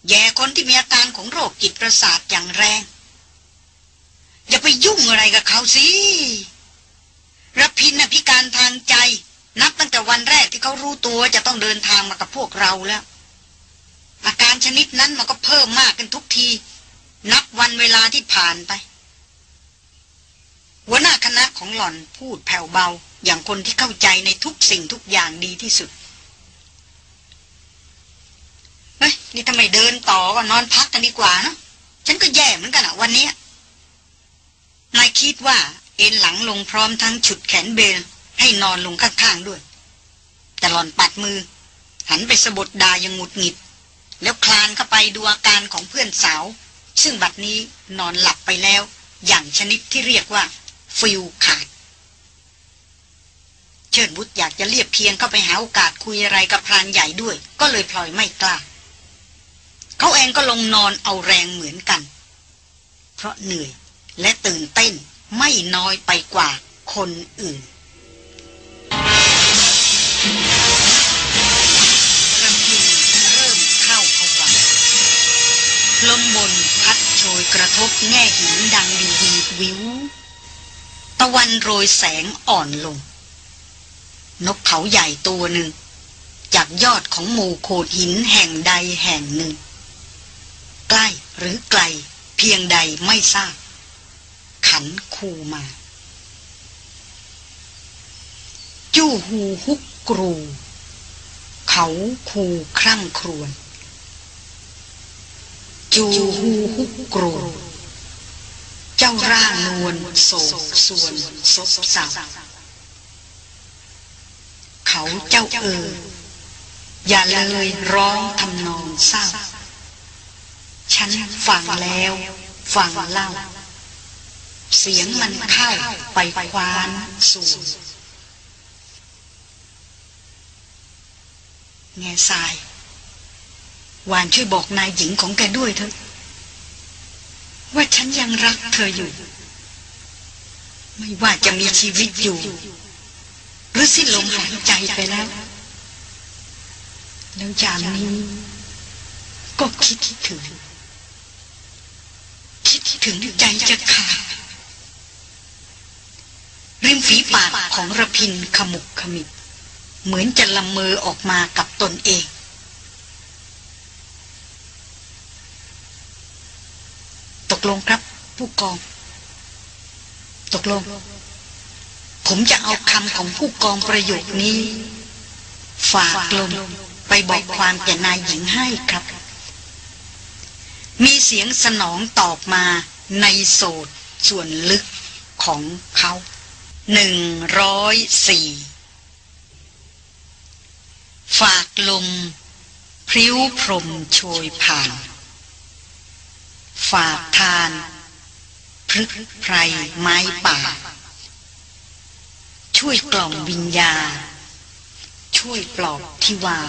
แยคนที่มีอาการของโรคจิตประสาทอย่างแรง อย่าไปยุ่งอะไรกับเขาสิรพินน่ะพิการทางใจ นับตั้งแต่วันแรกที่เขารู้ตัวจะต้องเดินทางมากับพวกเราแล้ว อาการชนิดนั้นมันก็เพิ่มมากขึ้นทุกที นับวันเวลาที่ผ่านไป หัวหน้าคณะของหล่อนพูดแผ่วเบา อย่างคนที่เข้าใจในทุกสิ่งทุกอย่างดีที่สุด ฮ้ยนี่ทำไมเดินต่อก็นอนพักกันดีกว่านะฉันก็แย่เหมือนกันอะวันนี้นายคิดว่าเอ็นหลังลงพร้อมทั้งฉุดแขนเบลให้นอนลงข้างๆด้วย แต่หล่อนปัดมือ หันไปสะบดดายังหงุดหงิด แล้วคลานเข้าไปดูอาการของเพื่อนสาว ซึ่งบัดนี้นอนหลับไปแล้ว อย่างชนิดที่เรียกว่า ฟิลขาด เชิดบุตรอยากจะเรียบเคียงเข้าไปหาโอกาสคุยอะไรกับพรานใหญ่ด้วย ก็เลยพลอยไม่กล้า เขาเองก็ลงนอนเอาแรงเหมือนกัน เพราะเหนื่อยและตื่นเต้นไม่น้อยไปกว่าคนอื่นระพินเริ่มเข้าผวังลมบนพัดโชยกระทบแง่หินดังดีดีวิว ตะวันโรยแสงอ่อนลง นกเขาใหญ่ตัวหนึ่ง จากยอดของหมู่โขดหินแห่งใดแห่งหนึ่ง ใกล้หรือไกล เพียงใดไม่ทราบ ขันคูมา จู้หูฮุกกรู เขาคูคร่ำครวญจูหูฮุกกรูเจ้าร่างนวลโศกส่วนซบเศร้าเขาเจ้าเอออย่าเลยร้องทำนองเศร้า ฉันฟังแล้ว ฟังเล่า เสียงมันเข้าไปควานสู่แง่ทราย วานช่วยบอกนายหญิงของแกด้วยเถอะ ว่าฉันยังรักเธออยู่ ไม่ว่าจะมีชีวิตอยู่ หรือสิ้นลมหายใจไปแล้ว แล้วยามนี้ ก็คิดถึง คิดถึงใจจะขาดริมฝีปากของระพินขมุกขมิบเหมือนจะละเมอออกมากับตนเอง ตกลงครับ ผู้กอง ตกลง ผมจะเอาคำของผู้กองประโยคนี้ ฝากลมไปบอกความแก่นายหญิงให้ครับ มีเสียงสนองตอบมาในโสดส่วนลึกของเขาหนึ่งร้อยสี่ฝากลมพริ้วพรมโชยผ่าน ฝากทานพรึกไพรไม้ป่า ช่วยกล่อมวิญญา ช่วยปลอบที่วา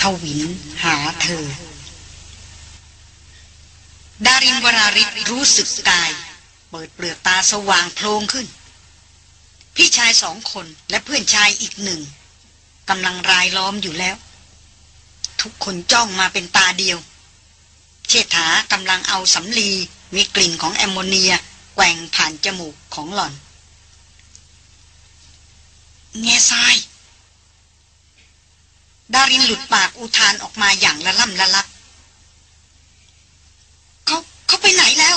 ทวินหาเธอ ดารินวราริศรู้สึกกาย เปิดเปลือกตาสว่างโพลงขึ้น พี่ชายสองคนและเพื่อนชายอีกหนึ่งกำลังรายล้อมอยู่แล้ว ทุกคนจ้องมาเป็นตาเดียว เชษฐากำลังเอาสำลีมีกลิ่นของแอมโมเนียแกว่งผ่านจมูกของหล่อนแง่ทราย ดารินหลุดปากอุทานออกมาอย่างละล่ำละลัก เขาไปไหนแล้ว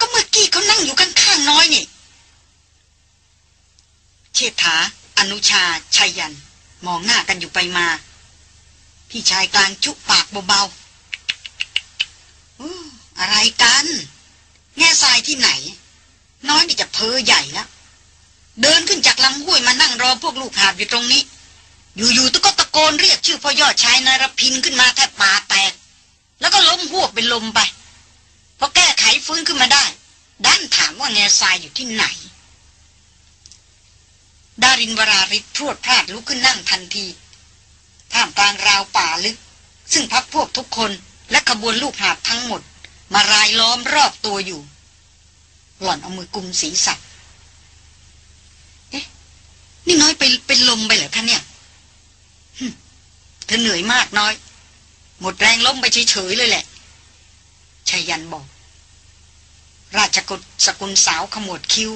ก็เมื่อกี้เขานั่งอยู่ข้างๆน้อยนี่ เชษฐา อนุชาชัยยัน มองหน้ากันอยู่ไปมา พี่ชายกลางจุปากเบาๆอู้อะไรกัน แง่ทรายที่ไหน น้อยนี่จะเพ้อใหญ่แล้ว เดินขึ้นจากลำห้วยมานั่งรอพวกลูกหาบอยู่ตรงนี้ อยู่ๆตุ๊ก็ตะโกนเรียกชื่อพ่อยอดชายนารพินขึ้นมาแทบปาแตกแล้วก็ล้มหวเป็นลมไป พอแก้ไขฟื้นขึ้นมาได้ด้านถามว่าแง่ทรายอยู่ที่ไหน ดารินวราริศพรวดพลาดลุกขึ้นนั่งทันที ท่ามกลางราวป่าลึก ซึ่งพักพวกทุกคนและขบวนลูกหาบทั้งหมด มารายล้อมรอบตัวอยู่ หล่อนเอามือกุมศีรษะเอ๊ะ นี่น้อยไปเป็นลมไปเหรอคะเนี่ยเธอเหนื่อยมากน้อย หมดแรงล้มไปเฉยๆเลยแหละ ชายันบอก ราชกุลสกุลสาวขมวดคิ้ว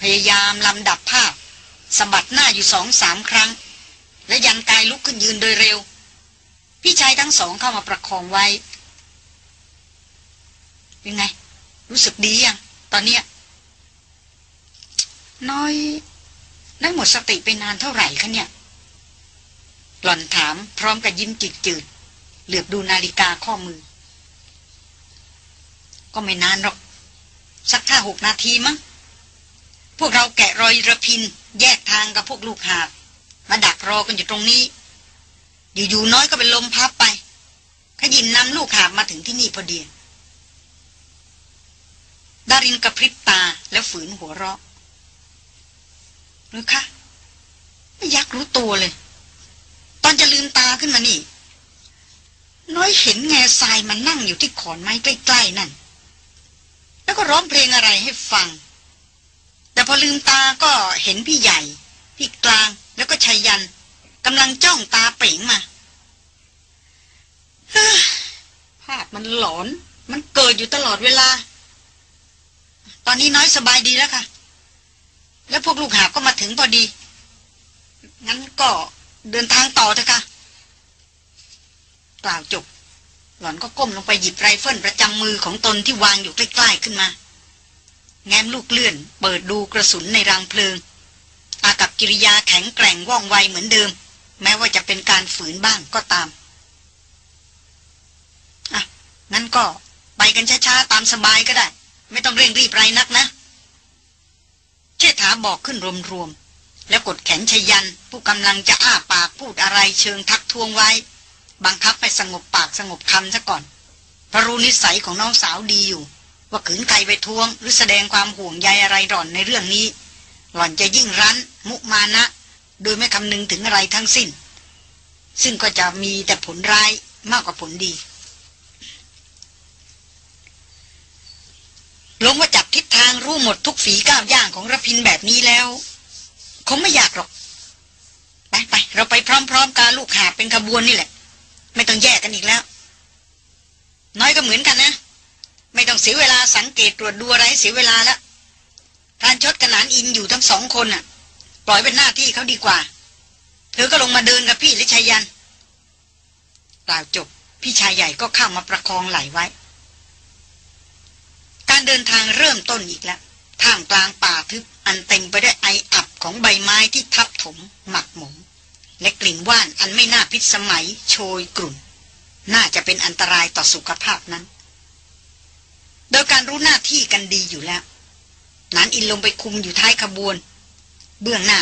พยายามลำดับภาพสะบัดหน้าอยู่สองสามครั้ง และยันกายลุกขึ้นยืนโดยเร็ว พี่ชายทั้งสองเข้ามาประคองไว้ ยังไง รู้สึกดียัง ตอนเนี้ยน้อยได้หมดสติไปนานเท่าไหร่คะเนี่ย หลล่อนถามพร้อมกับยิ้มจืดๆ เหลือบดูนาฬิกาข้อมือ ก็ไม่นานหรอก สักห้าหกนาทีมั้ง พวกเราแกะรอยระพิน แยกทางกับพวกลูกหาบ มาดักรอกันอยู่ตรงนี้ อยู่ๆน้อยก็เป็นลมพับไป ขยินนำลูกหาบมาถึงที่นี่พอดีดารินกระพริบตาแล้วฝืนหัวเราะหรือคะไม่ยักรู้ตัวเลย ตอนจะลืมตาขึ้นมานี่ น้อยเห็นแง่ทรายมันนั่งอยู่ที่ขอนไม้ใกล้ ๆ นั่น แล้วก็ร้องเพลงอะไรให้ฟัง แต่พอลืมตาก็เห็นพี่ใหญ่ พี่กลางแล้วก็ชัยยันกำลังจ้องตาเป๋งมาภาพมันหลอน มันเกิดอยู่ตลอดเวลา ตอนนี้น้อยสบายดีแล้วค่ะ แล้วพวกลูกหาก็มาถึงพอดี งั้นก็เดินทางต่อเถอะค่ะกล่าวจบ หล่อนก็ก้มลงไปหยิบไรเฟิลประจำมือของตนที่วางอยู่ใกล้ ๆ ขึ้นมา แง้มลูกเลื่อน เปิดดูกระสุนในรางเพลิง อากับกิริยาแข็งแกร่งว่องไวเหมือนเดิม แม้ว่าจะเป็นการฝืนบ้างก็ตาม อะ งั้นก็ไปกันช้าๆ ตามสบายก็ได้ ไม่ต้องเร่งรีบไรนักนะ เชษฐาบอกขึ้นรวมๆ แล้วกดแขนชยัน ผู้กำลังจะอ้าปากพูดอะไรเชิงทักท้วงไว้ บังคับไปสงบปากสงบคำซะก่อนเพราะรู้นิสัยของน้องสาวดีอยู่ ว่าขืนไกไปทวง หรือแสดงความห่วงใยอะไรหล่อนในเรื่องนี้ หล่อนจะยิ่งรั้น มุมานะ โดยไม่คำนึงถึงอะไรทั้งสิ้น ซึ่งก็จะมีแต่ผลร้ายมากกว่าผลดีลงว่าจับทิศทางรู้หมดทุกฝีก้าวย่างของระพินแบบนี้แล้ว คงไม่อยากหรอก ไปไปเราไปพร้อม ๆกันลูกหาเป็นขบวนนี่แหละ ไม่ต้องแยกกันอีกแล้ว น้อยก็เหมือนกันนะ ไม่ต้องเสียเวลาสังเกตตรวจดูอะไรเสียเวลาแล้วพรานชดกระนานอินอยู่ทั้งสองคนน่ะ ปล่อยเป็นหน้าที่เขาดีกว่า เธอก็ลงมาเดินกับพี่ลิชัยยันกล่าวจบพี่ชายใหญ่ก็เข้ามาประคองไหลไว้ การเดินทางเริ่มต้นอีกแล้วท่ามกลางป่าทึบอันเต็มไปด้วยไออับของใบไม้ที่ทับถมหมักหมม และกลิ่นว่านอันไม่น่าพิษสมัยโชยกลุ่น น่าจะเป็นอันตรายต่อสุขภาพนั้น โดยการรู้หน้าที่กันดีอยู่แล้วนานอินลงไปคุมอยู่ท้ายขบวน เบื้องหน้า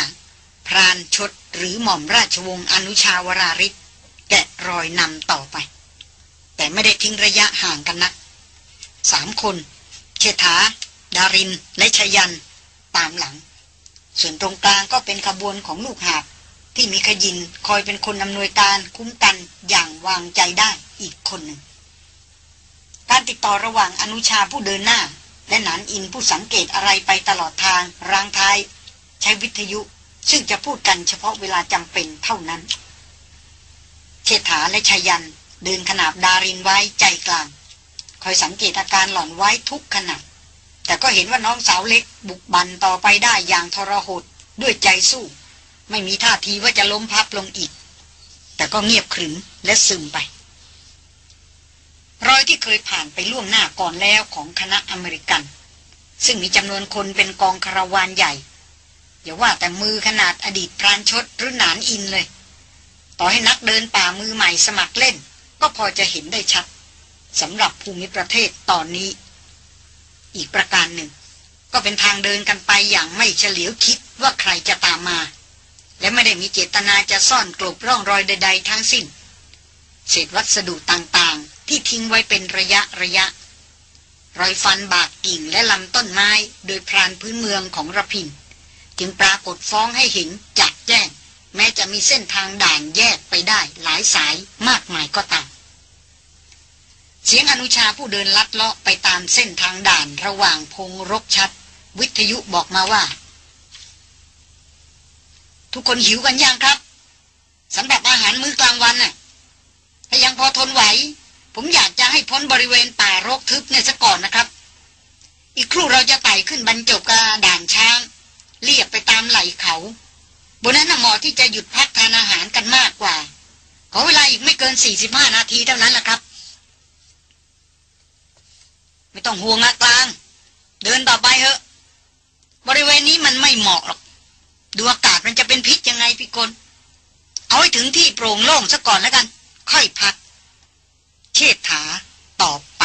พรานชดหรือหม่อมราชวงศ์อนุชาวราริศแกะรอยนำต่อไป แต่ไม่ได้ทิ้งระยะห่างกันนักสามคนเชษฐา ดาริน และชยัน ตามหลัง ส่วนตรงกลางก็เป็นขบวนของลูกหาบ ที่มีขยินคอยเป็นคนอำนวยการคุ้มกันอย่างวางใจได้อีกคนหนึ่งการติดต่อระหว่างอนุชาผู้เดินหน้า และหนานอินผู้สังเกตอะไรไปตลอดทางรางท้าย ใช้วิทยุซึ่งจะพูดกันเฉพาะเวลาจำเป็นเท่านั้นเชษฐาและชายันเดินขนาบดารินไว้ใจกลาง คอยสังเกตอาการหล่อนไว้ทุกขณะแต่ก็เห็นว่าน้องสาวเล็กบุกบันต่อไปได้อย่างทรหดด้วยใจสู้ ไม่มีท่าทีว่าจะล้มพับลงอีก แต่ก็เงียบขรึมและซึมไป รอยที่เคยผ่านไปล่วงหน้าก่อนแล้วของคณะอเมริกัน ซึ่งมีจำนวนคนเป็นกองคาราวานใหญ่ อย่าว่าแต่มือขนาดอดีตพรานชดหรือหนานอินเลย ต่อให้นักเดินป่ามือใหม่สมัครเล่น ก็พอจะเห็นได้ชัดสำหรับภูมิประเทศตอนนี้ อีกประการหนึ่ง ก็เป็นทางเดินกันไปอย่างไม่เฉลียวคิดว่าใครจะตามมา และไม่ได้มีเจตนาจะซ่อนกลบร่องรอยใด ๆ ทั้งสิ้น เศษวัสดุต่างๆ ที่ทิ้งไว้เป็นระยะระยะ รอยฟันบากกิ่งและลำต้นไม้โดยพรานพื้นเมืองของระพิน จึงปรากฏฟ้องให้เห็นจัดแจ้ง แม้จะมีเส้นทางด่านแยกไปได้หลายสายมากมายก็ตามเสียงอนุชาผู้เดินลัดเลาะไปตามเส้นทางด่านระหว่างพงรกชัด วิทยุบอกมาว่า ทุกคนหิวกันยังครับสำหรับอาหารมื้อกลางวันน่ะ ถ้ายังพอทนไหว ผมอยากจะให้พ้นบริเวณป่ารกทึบเนี่ยซะก่อนนะครับ อีกครู่เราจะไต่ขึ้นบรรจบกับด่านช้าง เรียบไปตามไหล่เขา บนนั้นเหมาะที่จะหยุดพักทานอาหารกันมากกว่า ขอเวลาอีกไม่เกินสี่สิบห้านาทีเท่านั้นแหละครับ ไม่ต้องห่วงอะกลาง เดินต่อไปเถอะ บริเวณนี้มันไม่เหมาะหรอก ดูอากาศมันจะเป็นพิษยังไงพี่กนเอาให้ถึงที่โปร่งโล่งซะก่อนแล้วกัน ค่อยพัก เชษฐาตอบไป